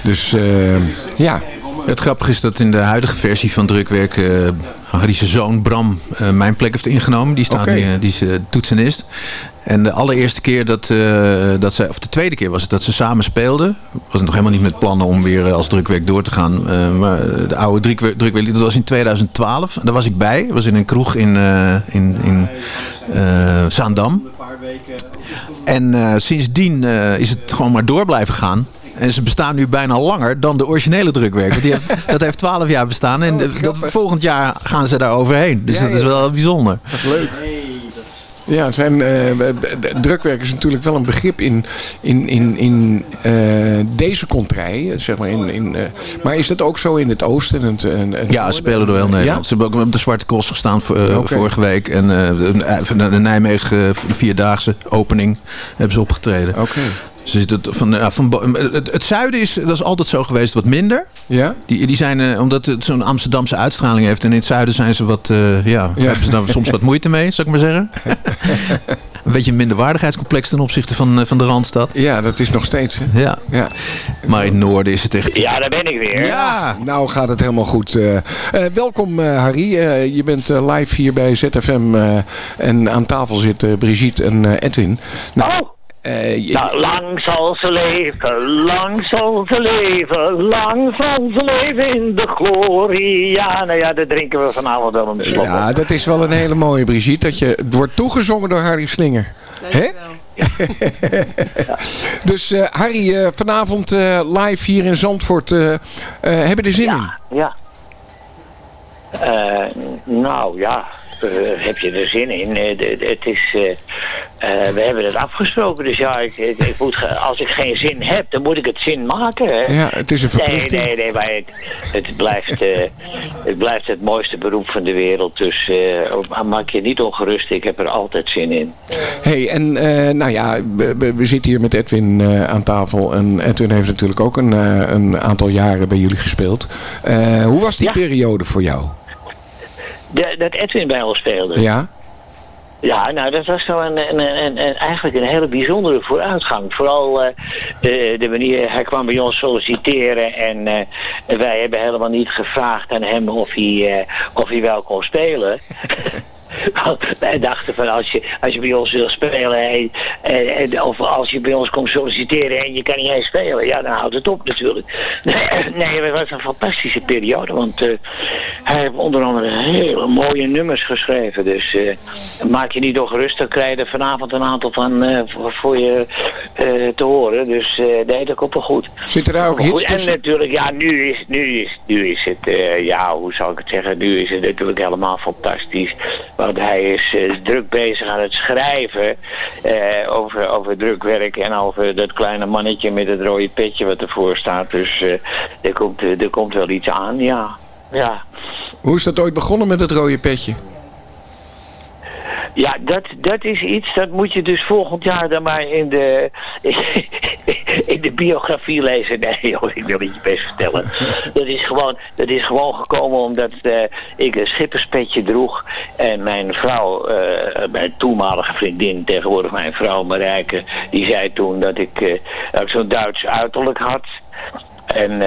Dus eh, ja, Het grappige is dat in de huidige versie van drukwerk eh Harry's zoon Bram eh, mijn plek heeft ingenomen. Die, staat eh, die is eh, toetsenist. En de allereerste keer dat, eh, dat ze, of de tweede keer was het dat ze samen speelden. Was het nog helemaal niet met plannen om weer eh, als drukwerk door te gaan. Eh, maar de oude drukwerk, drukwerk, dat was in 2012. Daar was ik bij. Dat was in een kroeg in, eh, in, in Zaandam. En sindsdien is het gewoon maar door blijven gaan. En ze bestaan nu bijna langer dan de originele drukwerk. Want die heeft, [LAUGHS] dat heeft 12 jaar bestaan. En dat, volgend jaar gaan ze daar overheen. Dus Ja, dat is wel bijzonder. Dat is leuk. Ja, zijn, eh, drukwerk is natuurlijk wel een begrip in, in, in, in eh, deze contrij. Zeg maar in, in, eh, maar is dat ook zo in het oosten? En het, en, Ja, ze spelen door heel Nederland. Ze hebben ook op de Zwarte Cross gestaan vorige week. En de, Nijmegen Vierdaagse opening hebben ze opgetreden. Oké. Ze zitten t- van, ja, van, bo- het, het zuiden is, dat is altijd zo geweest, wat minder. Ja? Die, die zijn, eh, omdat het zo'n Amsterdamse uitstraling heeft. En in het zuiden zijn ze wat, eh, ja, Ja. hebben ze daar [LAUGHS] soms wat moeite mee, zou ik maar zeggen. [LAUGHS] een beetje een minderwaardigheidscomplex ten opzichte van, eh, van de Randstad. Ja, dat is nog steeds. Hè? Ja. Ja. Maar in het noorden is het echt... Ja, daar ben ik weer. Ja, nou gaat het helemaal goed. Eh, eh, welkom eh, Harry. Eh, je bent eh, live hier bij ZFM. eh, en aan tafel zitten Brigitte en eh, Edwin. Nou, eh, je- Nou, lang zal ze leven, lang zal ze leven, lang zal ze leven in de glorie. Ja, nou ja, dat drinken we vanavond wel een slok. ja, dat is wel een hele mooie Brigitte. Dat je, het wordt toegezongen door Harry Slinger. Hè? [LAUGHS] dus eh, Harry, eh, vanavond eh, live hier in Zandvoort. eh eh, hebben er zin in? Ja. Eh, nou ja, eh, heb je er zin in? Eh, het is, eh, eh, we hebben het afgesproken, dus ja, ik, ik, moet, als ik geen zin heb, dan moet ik het zin maken. Hè? Ja, het is een verplichting. Nee, nee, nee, maar het, het, blijft, eh, het blijft het mooiste beroep van de wereld, dus eh, maak je niet ongerust, ik heb er altijd zin in. hey, en eh, nou ja, we, zitten hier met Edwin eh, aan tafel. En Edwin heeft natuurlijk ook een, eh, een aantal jaren bij jullie gespeeld. Eh, hoe was die periode voor jou? De, dat Edwin bij ons speelde. Ja? Ja, nou dat was een, een, een, een- eigenlijk een hele bijzondere vooruitgang. Vooral eh, de, de manier, hij kwam bij ons solliciteren en eh, wij hebben helemaal niet gevraagd aan hem of hij, eh, of hij wel kon spelen. [LAUGHS] [LAUGHS] Wij dachten van als je, als je bij ons wil spelen en, en- en- of als je bij ons komt solliciteren en je kan niet eens spelen, ja dan houdt het op natuurlijk. [LAUGHS] Nee, het was een fantastische periode, want eh, hij heeft onder andere hele mooie nummers geschreven. Dus eh, maak je niet ongerust, dan krijg je er vanavond een aantal van eh, voor, je te horen. Dus nee, dat komt wel goed. Zitten daar ook hits. En natuurlijk, ja, nu is, nu is, nu is het, ja, hoe zou ik het zeggen, nu is het natuurlijk helemaal fantastisch. Want hij is eh, druk bezig aan het schrijven eh, over, over drukwerk en over dat kleine mannetje met het rode petje wat ervoor staat. Dus eh, er, komt, er komt wel iets aan, ja. Ja, Hoe is dat ooit begonnen met het rode petje? Ja dat, dat is iets, dat moet je dus volgend jaar dan maar in de, [LAUGHS] in de biografie lezen. Nee joh, ik wil het je best vertellen. [LAUGHS] Dat is gewoon, dat is gewoon gekomen omdat eh, ik een schipperspetje droeg. En mijn vrouw, eh, mijn toenmalige vriendin, tegenwoordig mijn vrouw Marijke, die zei toen dat ik, dat ik zo'n Duits uiterlijk had. En...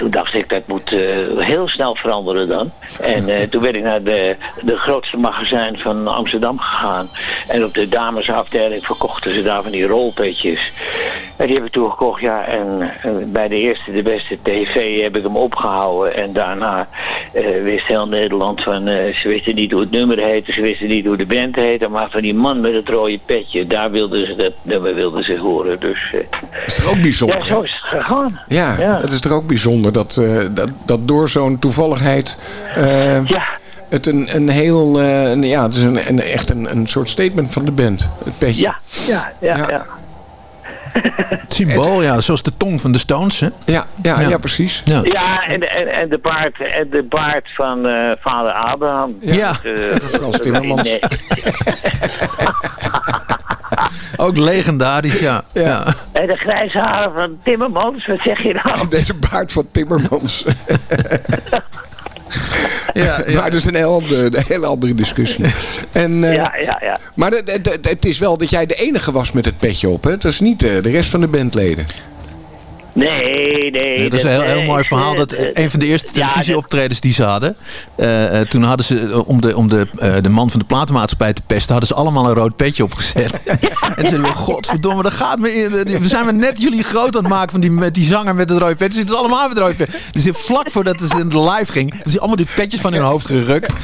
toen dacht ik, dat moet eh, heel snel veranderen dan. En eh, toen ben ik naar de, de grootste magazijn van Amsterdam gegaan. En op de damesafdeling verkochten ze daar van die rolpetjes. En die heb ik toen gekocht, ja. En, eh, bij de eerste, de beste tv heb ik hem opgehouden. En daarna eh, wist heel Nederland van... ze wisten niet hoe het nummer heette, ze wisten niet hoe de band heette. Maar van die man met het rode petje, daar wilden ze dat nummer wilden ze horen. Dus Dat is toch ook bijzonder? ja, zo is het gegaan. Ja, dat is toch ook bijzonder dat, eh, dat, dat door zo'n toevalligheid eh, het een, een heel, eh, een- ja, het is een, een, echt een, een soort statement van de band, het petje. Ja, ja, ja. ja. Het symbool, ja, zoals de tong van de Stones, hè? Ja, ja, ja. precies. Ja. Ja, en, de- en, en, de baard, en de baard van eh, vader Abraham. Ja. Eh, Frans Timmermans. nee. [LAUGHS] Ook legendarisch, ja. ja. En de grijze haren van Timmermans, wat zeg je nou? [LAUGHS] Deze baard van Timmermans. [LAUGHS] Ja, Maar dat is een heel andere, een hele andere discussie. En, eh, Ja, ja, ja. Maar het is wel dat jij de enige was met het petje op, hè? Dat is niet eh, de rest van de bandleden. Nee, nee. dat is een heel, mooi verhaal. Dat eh, een van de eerste ja, televisieoptredens die ze hadden. eh, eh, toen hadden ze, om, de, om de, eh, de man van de platenmaatschappij te pesten, hadden ze allemaal een rood petje opgezet. [LAUGHS] en toen zeiden we, godverdomme, dat gaat me in. We zijn maar net jullie groot aan het maken van die, met die zanger met het rode petje. Ze zitten allemaal met het rode petje. Dus vlak voordat ze in de live ging, ze allemaal die petjes van hun hoofd gerukt.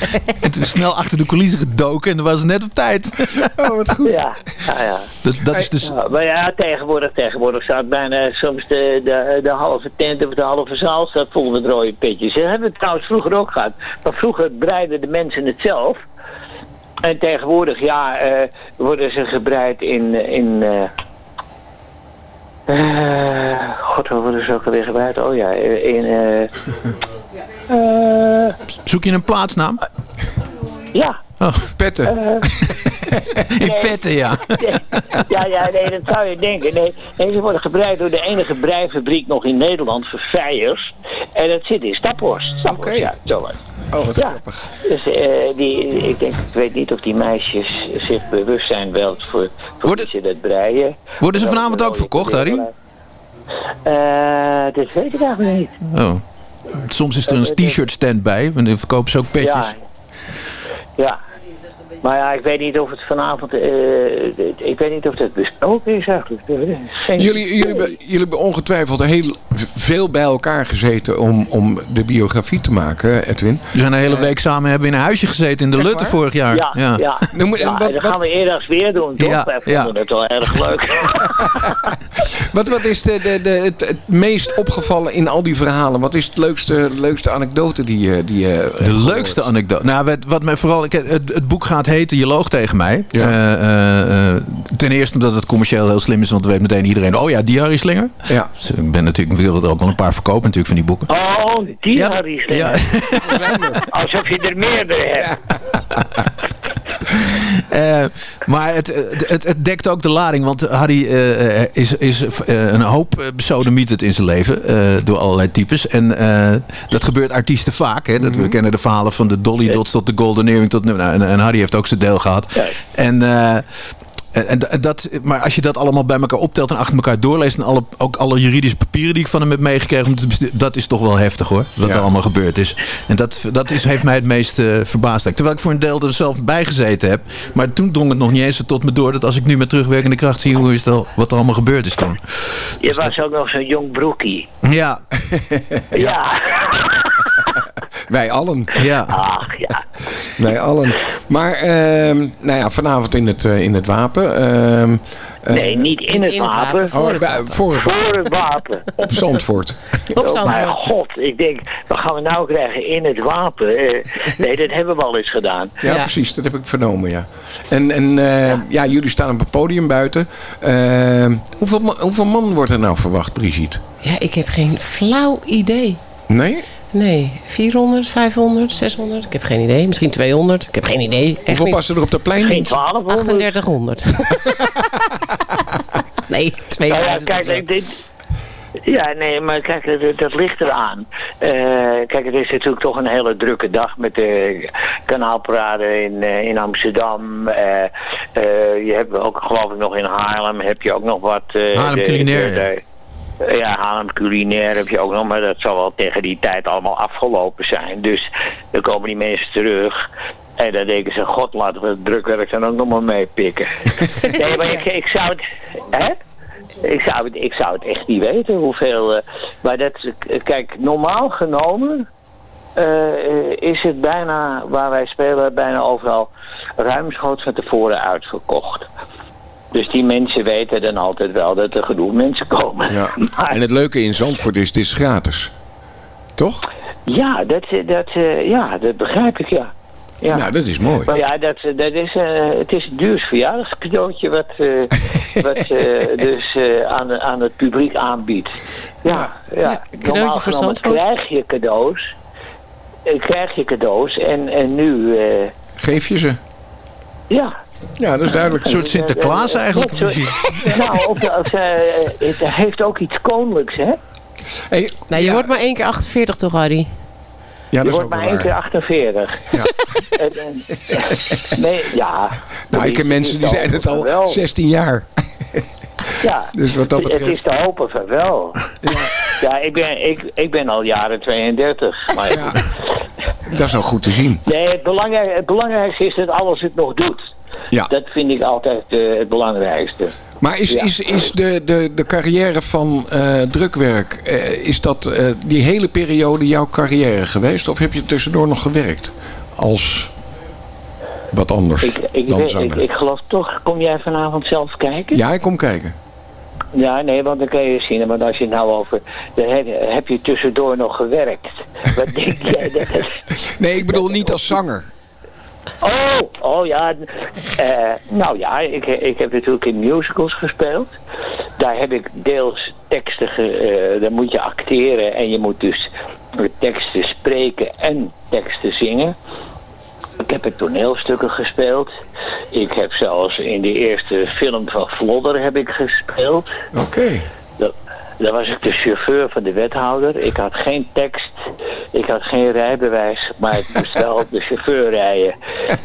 en toen snel achter de coulissen gedoken. En dan was het net op tijd. Oh, wat goed. Ja, ja, ja. Dat, dat is dus... Ja, maar ja, tegenwoordig, tegenwoordig staat bijna soms de, de, de halve tent of de halve zaal staat vol met rode petjes. Dat hebben we trouwens vroeger ook gehad. Maar vroeger breiden de mensen het zelf. En tegenwoordig, ja, eh, worden ze gebreid in... in eh, eh, God, waar worden ze ook alweer gebreid? Oh ja, in... Zoek je een plaatsnaam? ja. Oh. Petten. [LAUGHS] In petten, ja. [LAUGHS] ja, ja, nee, dat zou je denken. Nee, nee, ze worden gebreid door de enige breifabriek nog in Nederland, Verveijers. En dat zit in Staphorst. Staphorst, ja, zo was. Oh, wat Ja. grappig. Dus eh, die, ik denk, ik weet niet of die meisjes zich bewust zijn wel voor, voor wie ze dat breien. Worden ze vanavond ook verkocht, Harry? Eh, dat weet ik eigenlijk niet. Oh. Soms is er een t-shirt stand bij. En dan verkopen ze ook petjes. Ja. Ja. Maar ja, ik weet niet of het vanavond... eh, ik weet niet of dat besproken is eigenlijk. Geen- Jullie, jullie, hebben, jullie hebben ongetwijfeld heel veel bij elkaar gezeten om, om de biografie te maken, Edwin. We zijn een hele week samen hebben we in een huisje gezeten in de Echt Lutte waar? vorig jaar. Ja, ja. ja. Noem maar- Ja, wat- en dat gaan we eerder weer doen, toch? Ja, Wij vonden ja. het wel erg leuk. [LAUGHS] Wat, wat is de, de, de, het, het meest opgevallen in al die verhalen? Wat is het leukste, leukste anekdote die je... Die je De gehoord? leukste anekdote. Nou, wat, wat mij vooral. Ik, het, het boek gaat heten Je loog tegen mij. Ja. Eh, eh, eh, ten eerste omdat het commercieel heel slim is, want dan weet meteen iedereen. Oh ja, die Harry Slinger. Ja. Dus ik ben natuurlijk, ik wil er ook wel een paar verkopen natuurlijk van die boeken. Oh, die Ja, Harry ja. Slinger. Alsof je er meerdere hebt. Eh, maar het, het, het, dekt ook de lading. Want Harry eh, is, is een hoop besodemieterd in zijn leven. door allerlei types. En dat gebeurt artiesten vaak. Hè? Dat We kennen de verhalen van de Dolly Dots tot de Golden Earring. Tot, nou, en, en Harry heeft ook zijn deel gehad. En... en, en dat, maar als je dat allemaal bij elkaar optelt en achter elkaar doorleest... en alle, ook alle juridische papieren die ik van hem heb meegekregen... om te bestu- dat is toch wel heftig hoor, wat Ja. er allemaal gebeurd is. En dat, dat is, heeft mij het meest eh, verbaasd. Terwijl ik voor een deel er zelf bij gezeten heb. Maar toen drong het nog niet eens tot me door... dat als ik nu met terugwerkende kracht zie hoe is het al, wat er allemaal gebeurd is toen. Je was ook nog zo'n jong broekie. Ja, Ja. [LAUGHS] Wij allen. ja. Ach, ja. Wij allen. Maar ehm, nou ja, vanavond in het, eh, in het wapen. ehm, eh, Nee, niet in het In het wapen. wapen. oh, bij- voor het wapen. Voor het wapen. Op Zandvoort. Op Oh, maar Zandvoort. god, ik denk, wat gaan we nou krijgen in het wapen? Eh, nee, dat hebben we al eens gedaan. Ja, Ja. precies. Dat heb ik vernomen, ja. En, en eh, ja. jullie staan op het podium buiten. Ehm, hoeveel, hoeveel man wordt er nou verwacht, Brigitte? Ja, ik heb geen flauw idee. Nee? Nee, 400, 500, 600. Ik heb geen idee. Misschien 200. Ik heb geen idee. Echt Hoeveel niet. passen er op de plein? Geen denk je? 1200. 3800. nee, Nou ja, 2000. kijk, of zo. ik- dit, ja, nee, maar kijk, dat, dat ligt eraan. Eh, kijk, het is natuurlijk toch een hele drukke dag met de kanaalparade in, eh, in Amsterdam. Eh, eh, je hebt ook, geloof ik, nog in Haarlem heb je ook nog wat... eh, Haarlem culinair, ja, Haarlem culinair heb je ook nog, maar dat zal wel tegen die tijd allemaal afgelopen zijn. Dus dan komen die mensen terug. En dan denken ze, god, laten we het drukwerk dan ook nog maar meepikken. [LAUGHS] nee, maar ik, ik zou het... Hè? Ik zou, het, ik zou het echt niet weten hoeveel. eh, maar dat, kijk, normaal genomen eh, is het bijna, waar wij spelen, bijna overal ruimschoots van tevoren uitverkocht. Dus die mensen weten dan altijd wel dat er genoeg mensen komen. Ja. [LAUGHS] Maar, En het leuke in Zandvoort is, het is gratis. Toch? ja, dat, dat, eh, ja, dat begrijp ik, ja. ja. Nou, dat is mooi. Maar ja, dat, dat is, eh, het is een duurs verjaardagscadeautje wat, eh, [LAUGHS] wat eh, dus eh, aan, aan het publiek aanbiedt. Ja, ja. cadeautje Normaal genomen krijg je cadeaus. Krijg je cadeaus en, en nu, eh, Geef je ze? ja. Ja, dat is duidelijk. Een soort Sinterklaas eigenlijk. [LAUGHS] Nou, of, of, eh, het heeft ook iets koninklijks, hè? Hey, Nou, je ja, wordt maar één keer 48 toch, Harry? ja, Je wordt ook maar één keer waar. 48. Ja. [LAUGHS] En- en- [LAUGHS] nee, ja. Nou, ik ken mensen die zijn het al Wel. 16 jaar. Ja, Dus wat dat het is te hopen van wel. Ja, ik, ben, ik, ik ben al jaren 32. Maar Dat is al goed te zien. Nee, het, belangrijk, het belangrijkste is dat alles het nog doet. Ja. Dat vind ik altijd eh, het belangrijkste. Maar is, Ja. is, is de, de, de carrière van eh, drukwerk, eh, is dat die hele periode jouw carrière geweest? Of heb je tussendoor nog gewerkt als wat anders Ik, ik, dan zanger? ik, ik geloof toch, kom jij vanavond zelf kijken? Ja, ik kom kijken. Ja, nee, want dan kan je zien. Want als je het nou over... Dan heb, heb je tussendoor nog gewerkt. Wat denk [LAUGHS] jij dat. Nee, ik bedoel niet als zanger. Oh, oh ja. eh, nou ja, ik, ik heb natuurlijk in musicals gespeeld. Daar heb ik deels teksten, ge, eh, daar moet je acteren en je moet dus teksten spreken en teksten zingen. Ik heb in toneelstukken gespeeld. Ik heb zelfs in de eerste film van Vlodder heb ik gespeeld. Oké. Daar was ik de chauffeur van de wethouder. Ik had geen tekst. Ik had geen rijbewijs. Maar ik moest wel de chauffeur rijden.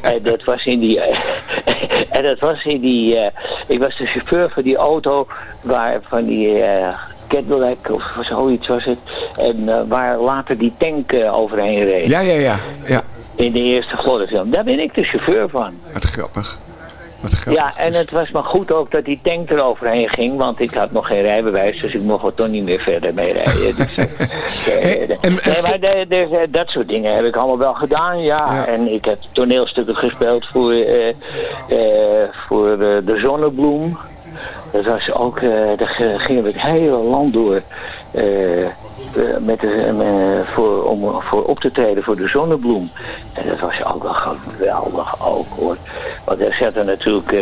En dat was in die... [LAUGHS] en dat was in die... eh, ik was de chauffeur van die auto waar van die... eh, Cadillac of zoiets was het. En eh, waar later die tank overheen reed. Ja, ja, ja. ja. In de eerste Florida-film. Daar ben ik de chauffeur van. Wat grappig. Ja, en het was maar goed ook dat die tank eroverheen ging, want ik had nog geen rijbewijs, dus ik mocht er toch niet meer verder mee rijden. Dus, [LAUGHS] nee, maar de- de- dat soort dingen heb ik allemaal wel gedaan, ja. En ik heb toneelstukken gespeeld voor, eh, eh, voor eh, de Zonnebloem. Dat was ook, daar g- gingen we het hele land door. Eh, met de, eh, voor, om voor op te treden voor de zonnebloem. En dat was ook wel geweldig ook hoor. Want er zaten natuurlijk eh,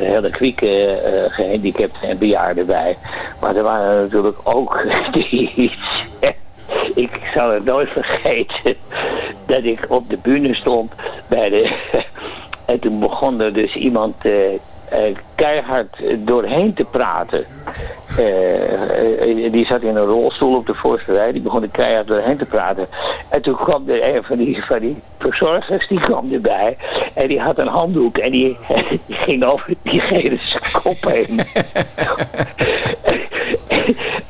hele kwieke eh, gehandicapten en bejaarden bij. Maar er waren natuurlijk ook [LAUGHS] die... [LAUGHS] ik zal het nooit vergeten [LAUGHS] dat ik op de bühne stond bij de... en toen begon er dus iemand keihard doorheen te praten. Eh, eh, die zat in een rolstoel op de voorste rij. Die begon er keihard doorheen te praten. En toen kwam er een van die, van die verzorgers, die kwam erbij. En die had een handdoek. En die, die ging over diegene zijn kop heen. [LAUGHS]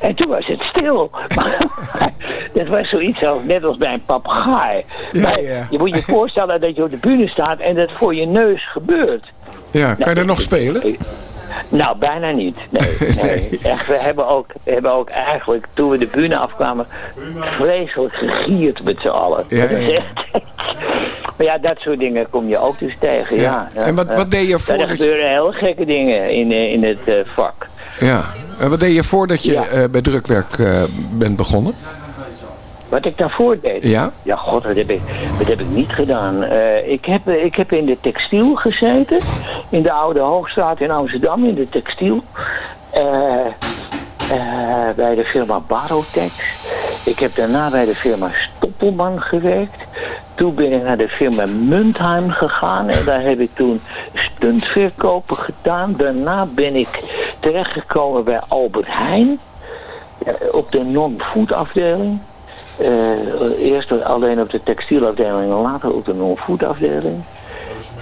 en toen was het stil. Dat was zoiets als, net als bij een papegaai. Maar Je moet je voorstellen dat je op de bühne staat en dat voor je neus gebeurt. Ja, kan je dat nog spelen? Nou, bijna niet. Nee, [LAUGHS] nee. Echt, we hebben ook, we hebben ook eigenlijk, toen we de bühne afkwamen, vreselijk gegierd met z'n allen. Ja, maar ja, dat soort dingen kom je ook dus tegen, ja. Ja. En wat- wat deed je voordat Er gebeuren heel gekke dingen in, eh, in het eh, vak. Ja. En wat deed je voordat je eh, bij drukwerk bent begonnen? Wat ik daarvoor deed? Ja? Ja, god, dat heb ik, dat heb ik niet gedaan. Eh, ik, heb, ik heb in de textiel gezeten. In de Oude Hoogstraat in Amsterdam, in de textiel. Eh, eh, bij de firma Barotex. Ik heb daarna bij de firma Stoppelman gewerkt. Toen ben ik naar de firma Muntheim gegaan. En daar heb ik toen stuntverkopen gedaan. Daarna ben ik terechtgekomen bij Albert Heijn. op de non-food afdeling. Eh, eerst alleen op de textielafdeling en later op de non-food afdeling.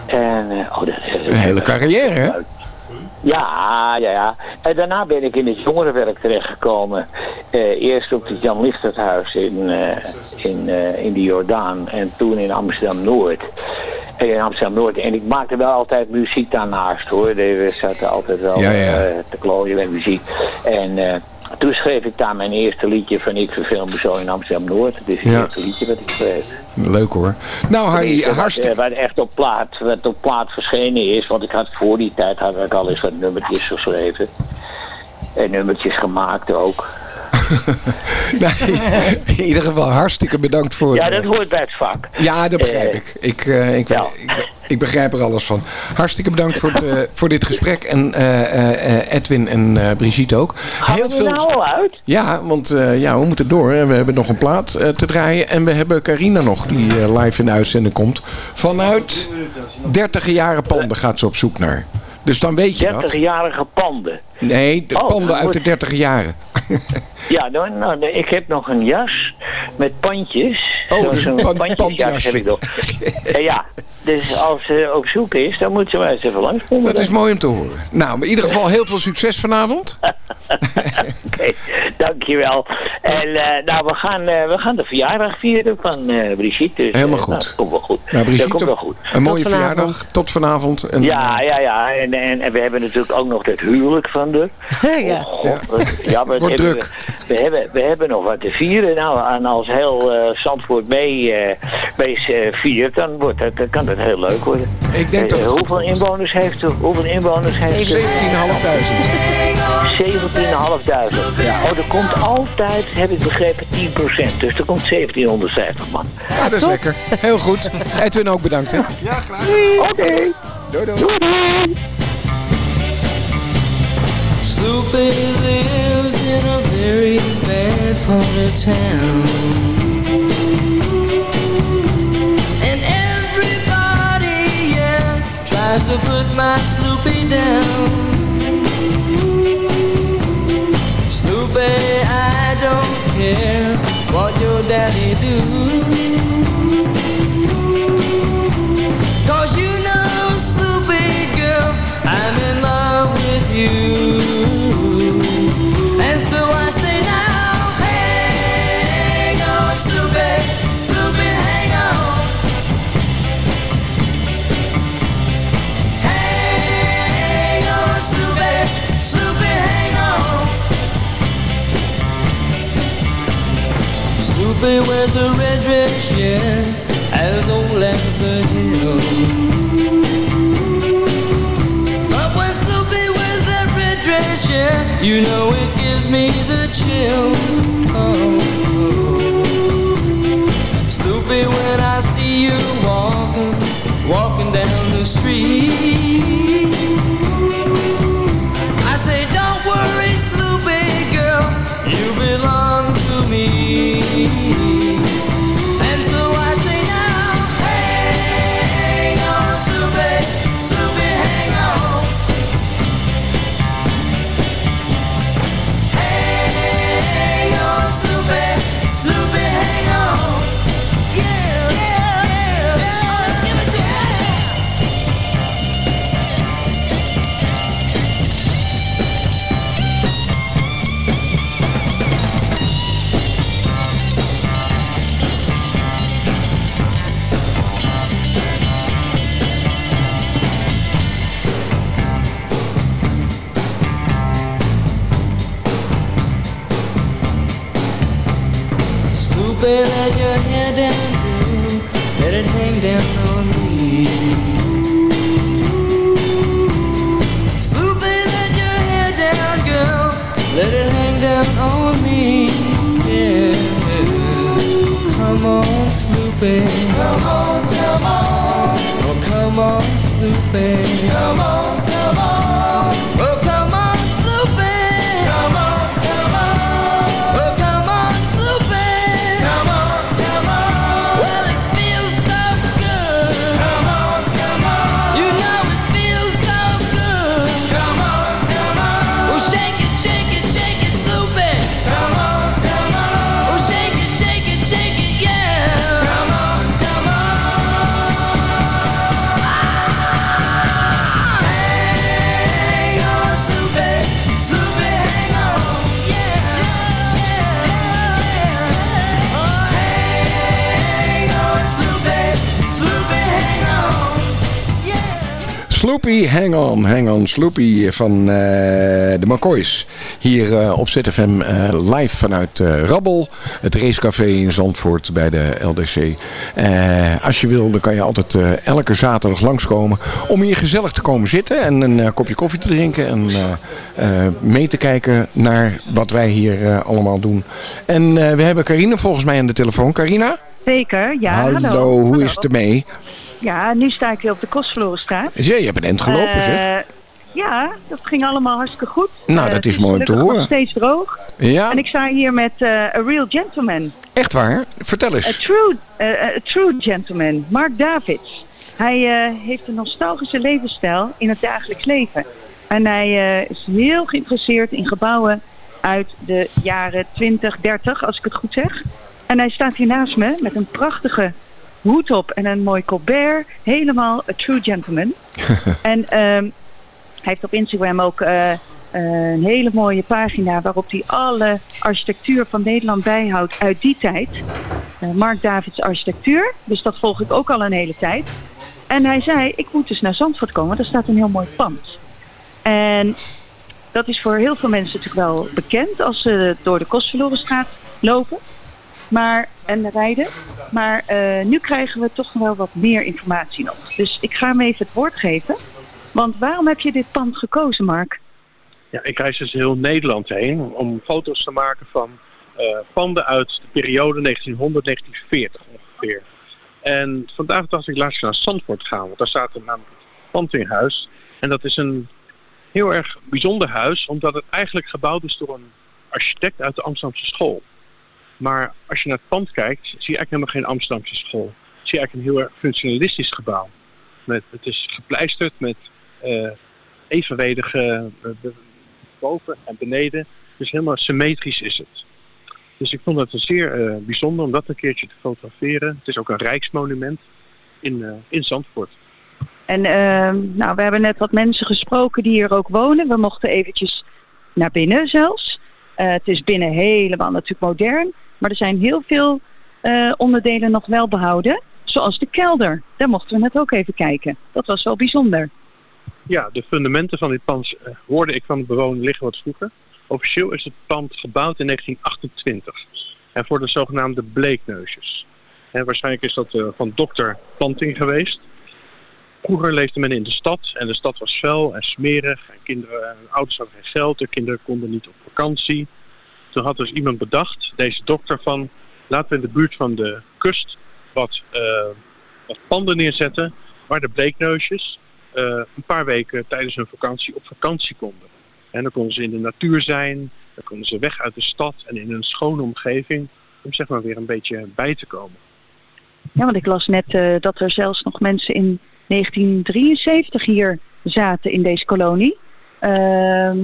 En, eh, oh, dat, Een hele carrière, hè? ja, ja, ja. En daarna ben ik in het jongerenwerk terechtgekomen. Eh, eerst op het Jan Lichterthuis in, in, in de Jordaan en toen in Amsterdam-Noord. En in Amsterdam-Noord. En ik maakte wel altijd muziek daarnaast hoor. We zaten altijd wel Ja, ja. te klooien met muziek. En toen schreef ik daar mijn eerste liedje van Ik verveel me zo in Amsterdam-Noord. Het is het Ja. eerste liedje wat ik schreef. Leuk hoor. Nou, Harry, hartstikke... eh, Wat echt op plaat, wat op plaat verschenen is. Want ik had voor die tijd had ik al eens wat nummertjes geschreven. En nummertjes gemaakt ook. [LAUGHS] in ieder geval hartstikke bedankt voor... Ja, dat hoort bij het vak. Ja, dat begrijp Eh, ik. Ik, eh, ik, ik, ik begrijp er alles van. Hartstikke bedankt voor, het, eh, voor dit gesprek. En eh, eh, Edwin en Brigitte ook. Gaan we er nou al uit? Ja, want ja, we moeten door. We hebben nog een plaat te draaien. En we hebben Carina nog, die live in de uitzending komt. Vanuit 30 jaren panden gaat ze op zoek naar. Dus dan weet je dat. 30-jarige panden. Nee, de Oh, panden uit de moet- 30 jaren. [LAUGHS] Ja, nou, nou, ik heb nog een jas met pandjes. Oh, Zo'n een pan- pandjesjas heb ik nog. [LAUGHS] Ja. Dus als ze op zoek is, dan moet ze maar eens even langskomen. Dat is mooi om te horen. Nou, in ieder geval heel veel succes vanavond. [LAUGHS] Oké, dankjewel. En eh, nou, we gaan, eh, we gaan de verjaardag vieren van eh Brigitte. Dus, Helemaal eh, goed. nou, dat komt wel goed. Nou, dat komt wel goed. een mooie verjaardag. Tot vanavond. En, ja, ja, ja. En, en, en we hebben natuurlijk ook nog het huwelijk van de... [LAUGHS] ja. God, wat- ja, wat [LAUGHS] Wordt hebben druk. We, we, hebben, we hebben nog wat te vieren. Nou, en als heel eh Zandvoort mee, eh, mee viert, dan, wordt dat, dan kan dat heel leuk worden. Ik denk dat Eh, hoeveel inwoners heeft u? Hoeveel inwoners heeft u? 17.500. 17.500. Oh, er komt altijd, heb ik begrepen, 10%. Dus er komt 1750 man. Ja, dat is lekker. Heel goed. Edwin ook bedankt, hè? Ja, graag. Oké. Doei, doei. Sloopy lives in a very bad part of town. Tries to put my Sloopy down. Sloopy, I don't care what your daddy do. Sloopy wears a red dress, yeah, as old as the hill. But when Sloopy wears that red dress, yeah, you know it gives me the chills. Oh, Sloopy, when I see you walking, walking down the street, me. Stupid, let your hair down, girl. Let it hang down on me. Stupid, let your hair down, girl. Let it hang down on me. Yeah. Come on, Snoopy. Come on, come on. Oh, come on, Snoopy. Come on. Sloopy, hang on, hang on, Sloopy van eh, de McCoys. Hier eh, op ZFM eh, live vanuit Rabbel, het racecafé in Zandvoort bij de LDC. Als je wil, dan kan je altijd elke zaterdag langskomen om hier gezellig te komen zitten en een kopje koffie te drinken en mee te kijken naar wat wij hier allemaal doen. En we hebben Carine volgens mij aan de telefoon. Carina? Zeker, ja. hallo, Hallo, hoe Hallo. is het ermee? Ja, nu sta ik weer op de Kostverlorenstraat. Ja, je hebt een eind gelopen, zeg. Eh, Ja, dat ging allemaal hartstikke goed. Nou, Eh, dat het is mooi om te horen. nog steeds droog. Ja. En ik sta hier met eh A Real Gentleman. Echt waar? Vertel eens. A true, eh, a true Gentleman, Mark Davids. Hij eh, heeft een nostalgische levensstijl in het dagelijks leven. En hij eh, is heel geïnteresseerd in gebouwen uit de jaren 20, 30, als ik het goed zeg. En hij staat hier naast me met een prachtige hoed op en een mooi colbert. Helemaal a true gentleman. [LAUGHS] en ehm, hij heeft op Instagram ook eh, eh, een hele mooie pagina waarop hij alle architectuur van Nederland bijhoudt uit die tijd. Eh, Mark Davids architectuur. Dus dat volg ik ook al een hele tijd. En hij zei, ik moet dus naar Zandvoort komen, daar staat een heel mooi pand. En dat is voor heel veel mensen natuurlijk wel bekend als ze door de Kostverlorenstraat lopen maar, en rijden. Maar eh, nu krijgen we toch wel wat meer informatie nog. Dus ik ga hem even het woord geven. Want waarom heb je dit pand gekozen, Mark? Ja, ik reis dus heel Nederland heen om foto's te maken van eh, panden uit de periode 1900-1940 ongeveer. En vandaag dacht ik, laat ik naar Zandvoort gaan, want daar staat er namelijk het pand in huis. En dat is een heel erg bijzonder huis, omdat het eigenlijk gebouwd is door een architect uit de Amsterdamse school. Maar als je naar het pand kijkt, zie je eigenlijk helemaal geen Amsterdamse school. Zie je eigenlijk een heel erg functionalistisch gebouw. Met, het is gepleisterd met eh, evenredige eh, boven en beneden. Dus helemaal symmetrisch is het. Dus ik vond het zeer eh, bijzonder om dat een keertje te fotograferen. Het is ook een rijksmonument in, in Zandvoort. En ehm, nou, we hebben net wat mensen gesproken die hier ook wonen. We mochten eventjes naar binnen zelfs. Het is binnen helemaal natuurlijk modern. Maar er zijn heel veel eh, onderdelen nog wel behouden. Zoals de kelder. Daar mochten we net ook even kijken. Dat was wel bijzonder. Ja, de fundamenten van dit pand eh, hoorde ik van de bewoner liggen wat vroeger. Officieel is het pand gebouwd in 1928. En voor de zogenaamde bleekneusjes. Waarschijnlijk is dat eh, van dokter Planting geweest. Vroeger leefde men in de stad en de stad was vuil en smerig. En kinderen en ouders hadden geen geld, de kinderen konden niet op vakantie. Toen had dus iemand bedacht, deze dokter, van laten we in de buurt van de kust wat, eh, wat panden neerzetten waar de bleekneusjes eh, een paar weken tijdens hun vakantie op vakantie konden. En dan konden ze in de natuur zijn, dan konden ze weg uit de stad en in een schone omgeving om zeg maar weer een beetje bij te komen. Ja, want ik las net eh, dat er zelfs nog mensen in 1973 hier zaten in deze kolonie. Ehm,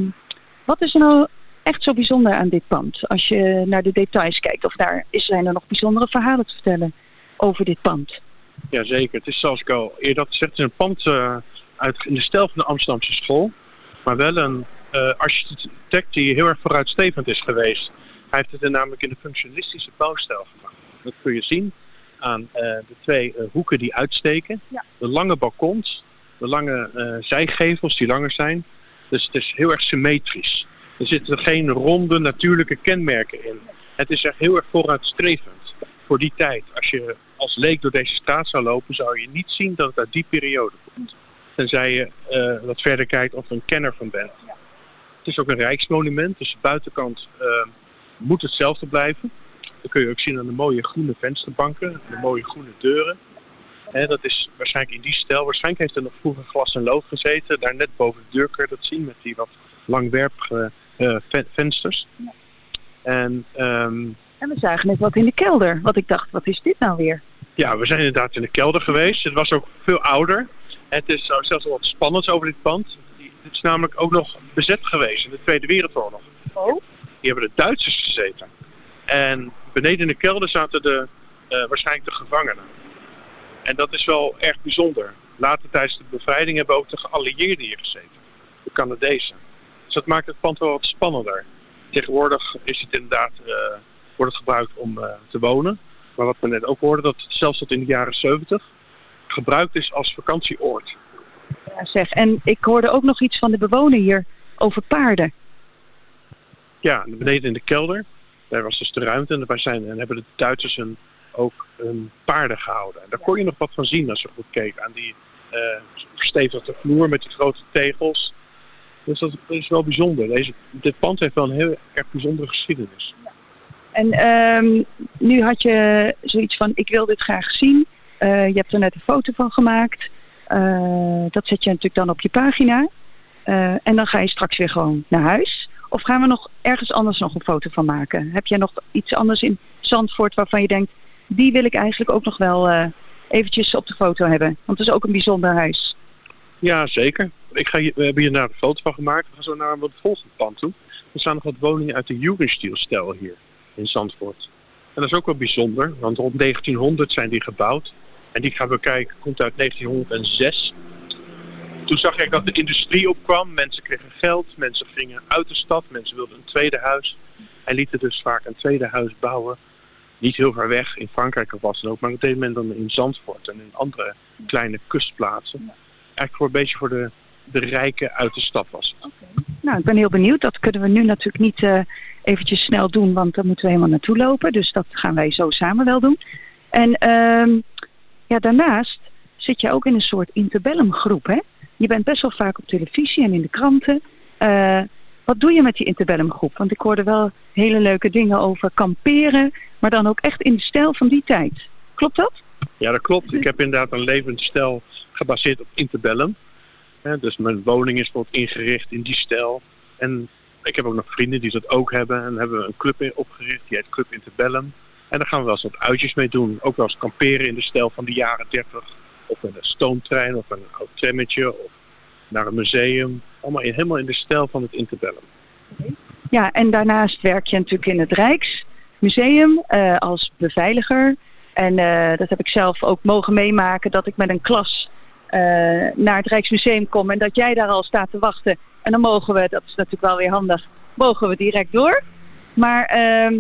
wat is er nou echt zo bijzonder aan dit pand? Als je naar de details kijkt, of daar zijn er nog bijzondere verhalen te vertellen over dit pand? Jazeker, het is zoals ik al eerder had gezegd, het is een pand eh, uit, in de stijl van de Amsterdamse school. Maar wel een eh, architect die heel erg vooruitstrevend is geweest. Hij heeft het er namelijk in de functionalistische bouwstijl gemaakt. Dat kun je zien aan eh, de twee hoeken die uitsteken. De lange balkons, de lange zijgevels die langer zijn. Dus het is heel erg symmetrisch. Er zitten geen ronde natuurlijke kenmerken in. Het is echt heel erg vooruitstrevend voor die tijd. Als je als leek door deze straat zou lopen, zou je niet zien dat het uit die periode komt. Tenzij je eh, wat verder kijkt of er een kenner van bent. Het is ook een rijksmonument, dus de buitenkant eh, moet hetzelfde blijven. Dat kun je ook zien aan de mooie groene vensterbanken, de mooie groene deuren. Hè, dat is waarschijnlijk in die stijl. Waarschijnlijk heeft er nog vroeger glas en lood gezeten. Daar net boven de deur kun je dat zien met die wat langwerpige ven- vensters. En ehm, En we zagen net wat in de kelder. Wat ik dacht, wat is dit nou weer? ja, we zijn inderdaad in de kelder geweest. Het was ook veel ouder. Het is zo- zelfs wel wat spannends over dit pand. Het is namelijk ook nog bezet geweest in de Tweede Wereldoorlog. Oh? Hier hebben de Duitsers gezeten. En beneden in de kelder zaten de, eh, waarschijnlijk de gevangenen. En dat is wel erg bijzonder. Later tijdens de bevrijding hebben ook de geallieerden hier gezeten. De Canadezen. Dus dat maakt het pand wel wat spannender. Tegenwoordig is het inderdaad, eh, wordt het gebruikt om eh, te wonen. Maar wat we net ook hoorden, dat het zelfs tot in de jaren 70 gebruikt is als vakantieoord. Ja, zeg. En ik hoorde ook nog iets van de bewoner hier over paarden. Ja, beneden in de kelder, daar was dus de ruimte en daar zijn, en hebben de Duitsers een, ook een paarden gehouden. En daar kon je nog wat van zien als je goed keek aan die verstevigde vloer met die grote tegels. Dus dat is wel bijzonder. Deze, dit pand heeft wel een heel erg bijzondere geschiedenis. En ehm, nu had je zoiets van, ik wil dit graag zien. Eh, je hebt er net een foto van gemaakt. Eh, dat zet je natuurlijk dan op je pagina. Eh, en dan ga je straks weer gewoon naar huis. Of gaan we nog ergens anders nog een foto van maken? Heb jij nog iets anders in Zandvoort waarvan je denkt... die wil ik eigenlijk ook nog wel eventjes op de foto hebben? Want het is ook een bijzonder huis. Ja, zeker. Ik ga we hebben hier naar een foto van gemaakt. We gaan zo naar het volgende pand toe. Er staan nog wat woningen uit de Jugendstil-stijl hier in Zandvoort. En dat is ook wel bijzonder, want rond 1900 zijn die gebouwd. En die gaan bekijken, komt uit 1906. Toen zag ik dat de industrie opkwam. Mensen kregen geld, mensen gingen uit de stad, mensen wilden een tweede huis. En lieten dus vaak een tweede huis bouwen. Niet heel ver weg, in Frankrijk of was dan ook, maar dat deed men dan in Zandvoort en in andere kleine kustplaatsen. Eigenlijk voor een beetje voor de, de rijken uit de stad was. Nou, ik ben heel benieuwd. Dat kunnen we nu natuurlijk niet eh, eventjes snel doen, want daar moeten we helemaal naartoe lopen. Dus dat gaan wij zo samen wel doen. En ehm, ja, daarnaast zit je ook in een soort interbellum groep, hè? Je bent best wel vaak op televisie en in de kranten. Eh, wat doe je met die interbellum groep? Want ik hoorde wel hele leuke dingen over kamperen, maar dan ook echt in de stijl van die tijd. Klopt dat? Ja, dat klopt. Ik heb inderdaad een levensstijl gebaseerd op interbellum. Dus mijn woning is bijvoorbeeld ingericht in die stijl. En ik heb ook nog vrienden die dat ook hebben. En hebben we een club opgericht, die heet Club Interbellum. En daar gaan we wel eens wat uitjes mee doen. Ook wel eens kamperen in de stijl van de jaren 30. Of een stoomtrein of een oud trammetje of naar een museum. Allemaal in, helemaal in de stijl van het interbellum. Ja, en daarnaast werk je natuurlijk in het Rijksmuseum eh, als beveiliger. En eh, dat heb ik zelf ook mogen meemaken, dat ik met een klas naar het Rijksmuseum kom en dat jij daar al staat te wachten. En dan mogen we, dat is natuurlijk wel weer handig, mogen we direct door. Maar ehm,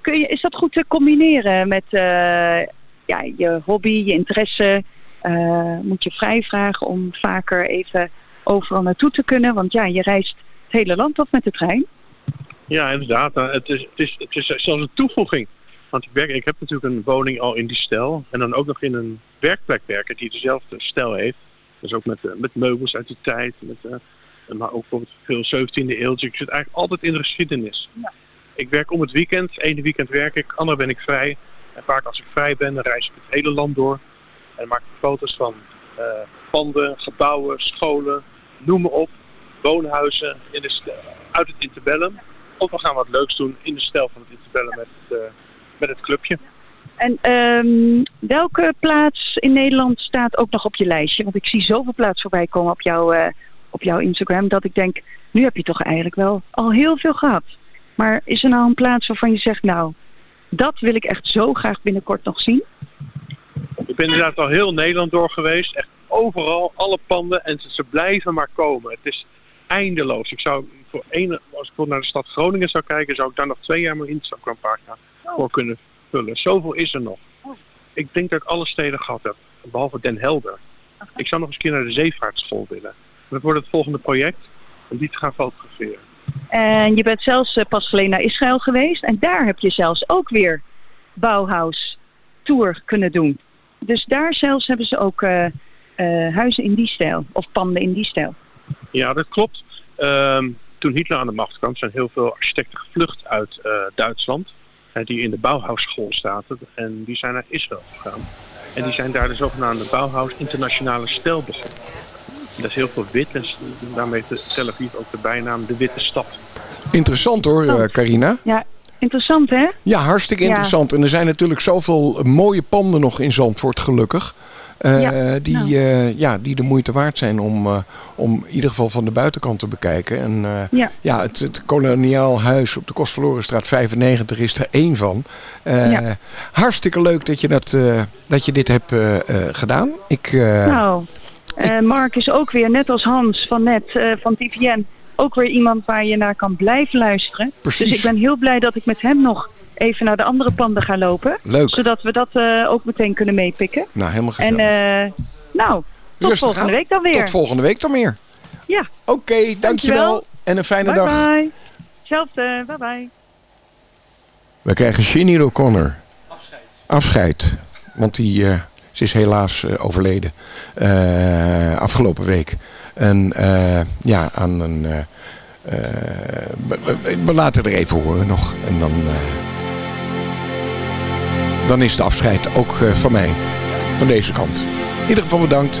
kun je, is dat goed te combineren met eh, ja, je hobby, je interesse? Eh, moet je vrij vragen om vaker even overal naartoe te kunnen? Want ja, je reist het hele land af met de trein. Ja, inderdaad. Nou, Het is, het, is, het is zelfs een toevoeging. Want ik, werk, ik heb natuurlijk een woning al in die stijl. En dan ook nog in een werkplek werken die dezelfde stijl heeft. Dus ook met, eh, met meubels uit die tijd. Met, eh, maar ook bijvoorbeeld veel 17e eeuw. Dus ik zit eigenlijk altijd in de geschiedenis. Ik werk om het weekend. Ene weekend werk ik, andere ben ik vrij. En vaak als ik vrij ben, dan reis ik het hele land door. En dan maak ik foto's van eh, panden, gebouwen, scholen, noem maar op. Woonhuizen in de uit het interbellum. Of we gaan wat leuks doen in de stijl van het interbellum met het, met het clubje. En ehm, welke plaats in Nederland staat ook nog op je lijstje? Want ik zie zoveel plaatsen voorbij komen op, jouw eh, op jouw Instagram dat ik denk, nu heb je toch eigenlijk wel al heel veel gehad. Maar is er nou een plaats waarvan je zegt, nou, dat wil ik echt zo graag binnenkort nog zien? Ik ben inderdaad al heel Nederland door geweest. Echt overal, alle panden. En ze, ze blijven maar komen. Het is eindeloos. Ik zou voor één, als ik naar de stad Groningen zou kijken, zou ik daar nog twee jaar mijn Instagram-pagina voor kunnen vullen. Zoveel is er nog. Ik denk dat ik alle steden gehad heb, behalve Den Helder. Ik zou nog eens een keer naar de zeevaartschool willen. Dat wordt het volgende project. Om die te gaan fotograferen. En je bent zelfs eh, pas geleden naar Israël geweest. En daar heb je zelfs ook weer Bauhaus Tour kunnen doen. Dus daar zelfs hebben ze ook eh, eh, huizen in die stijl. Of panden in die stijl. Ja, dat klopt. Ehm, toen Hitler aan de macht kwam, zijn heel veel architecten gevlucht uit Duitsland. Eh, die in de Bauhausschool zaten. En die zijn naar Israël gegaan. En die zijn daar de zogenaamde Bauhaus Internationale Stijl begonnen. En dat is heel veel wit. En daarmee heeft Tel Aviv ook de bijnaam de Witte Stad. Interessant hoor, eh, Carina. Ja, interessant hè? Ja, hartstikke Ja. interessant. En er zijn natuurlijk zoveel mooie panden nog in Zandvoort, gelukkig. Eh, Ja, die, nou. eh, ja, die de moeite waard zijn om, eh, om in ieder geval van de buitenkant te bekijken. En eh, Ja. het, het koloniaal huis op de Kostverlorenstraat 95 is er één van. Ja. Hartstikke leuk dat je, dat, dat je dit hebt gedaan. Ik, Nou, Mark is ook weer, net als Hans van net, van TVN, ook weer iemand waar je naar kan blijven luisteren. Precies. Dus ik ben heel blij dat ik met hem nog even naar de andere panden ga lopen. Leuk. Zodat we dat eh, ook meteen kunnen meepikken. nou, helemaal En gezellig. eh, nou, tot Rustig volgende aan. week dan weer. Tot volgende week dan meer. Ja. Oké, dankjewel. En een fijne bye dag. Bye. Hetzelfde, bye bye. We krijgen Sinead O'Connor. Afscheid. Afscheid. Want die, eh, ze is helaas eh, overleden. eh, afgelopen week. En eh, ja, aan een... we- we- we laten er even horen nog. En dan... dan is de afscheid ook eh, van mij. Van deze kant. In ieder geval bedankt.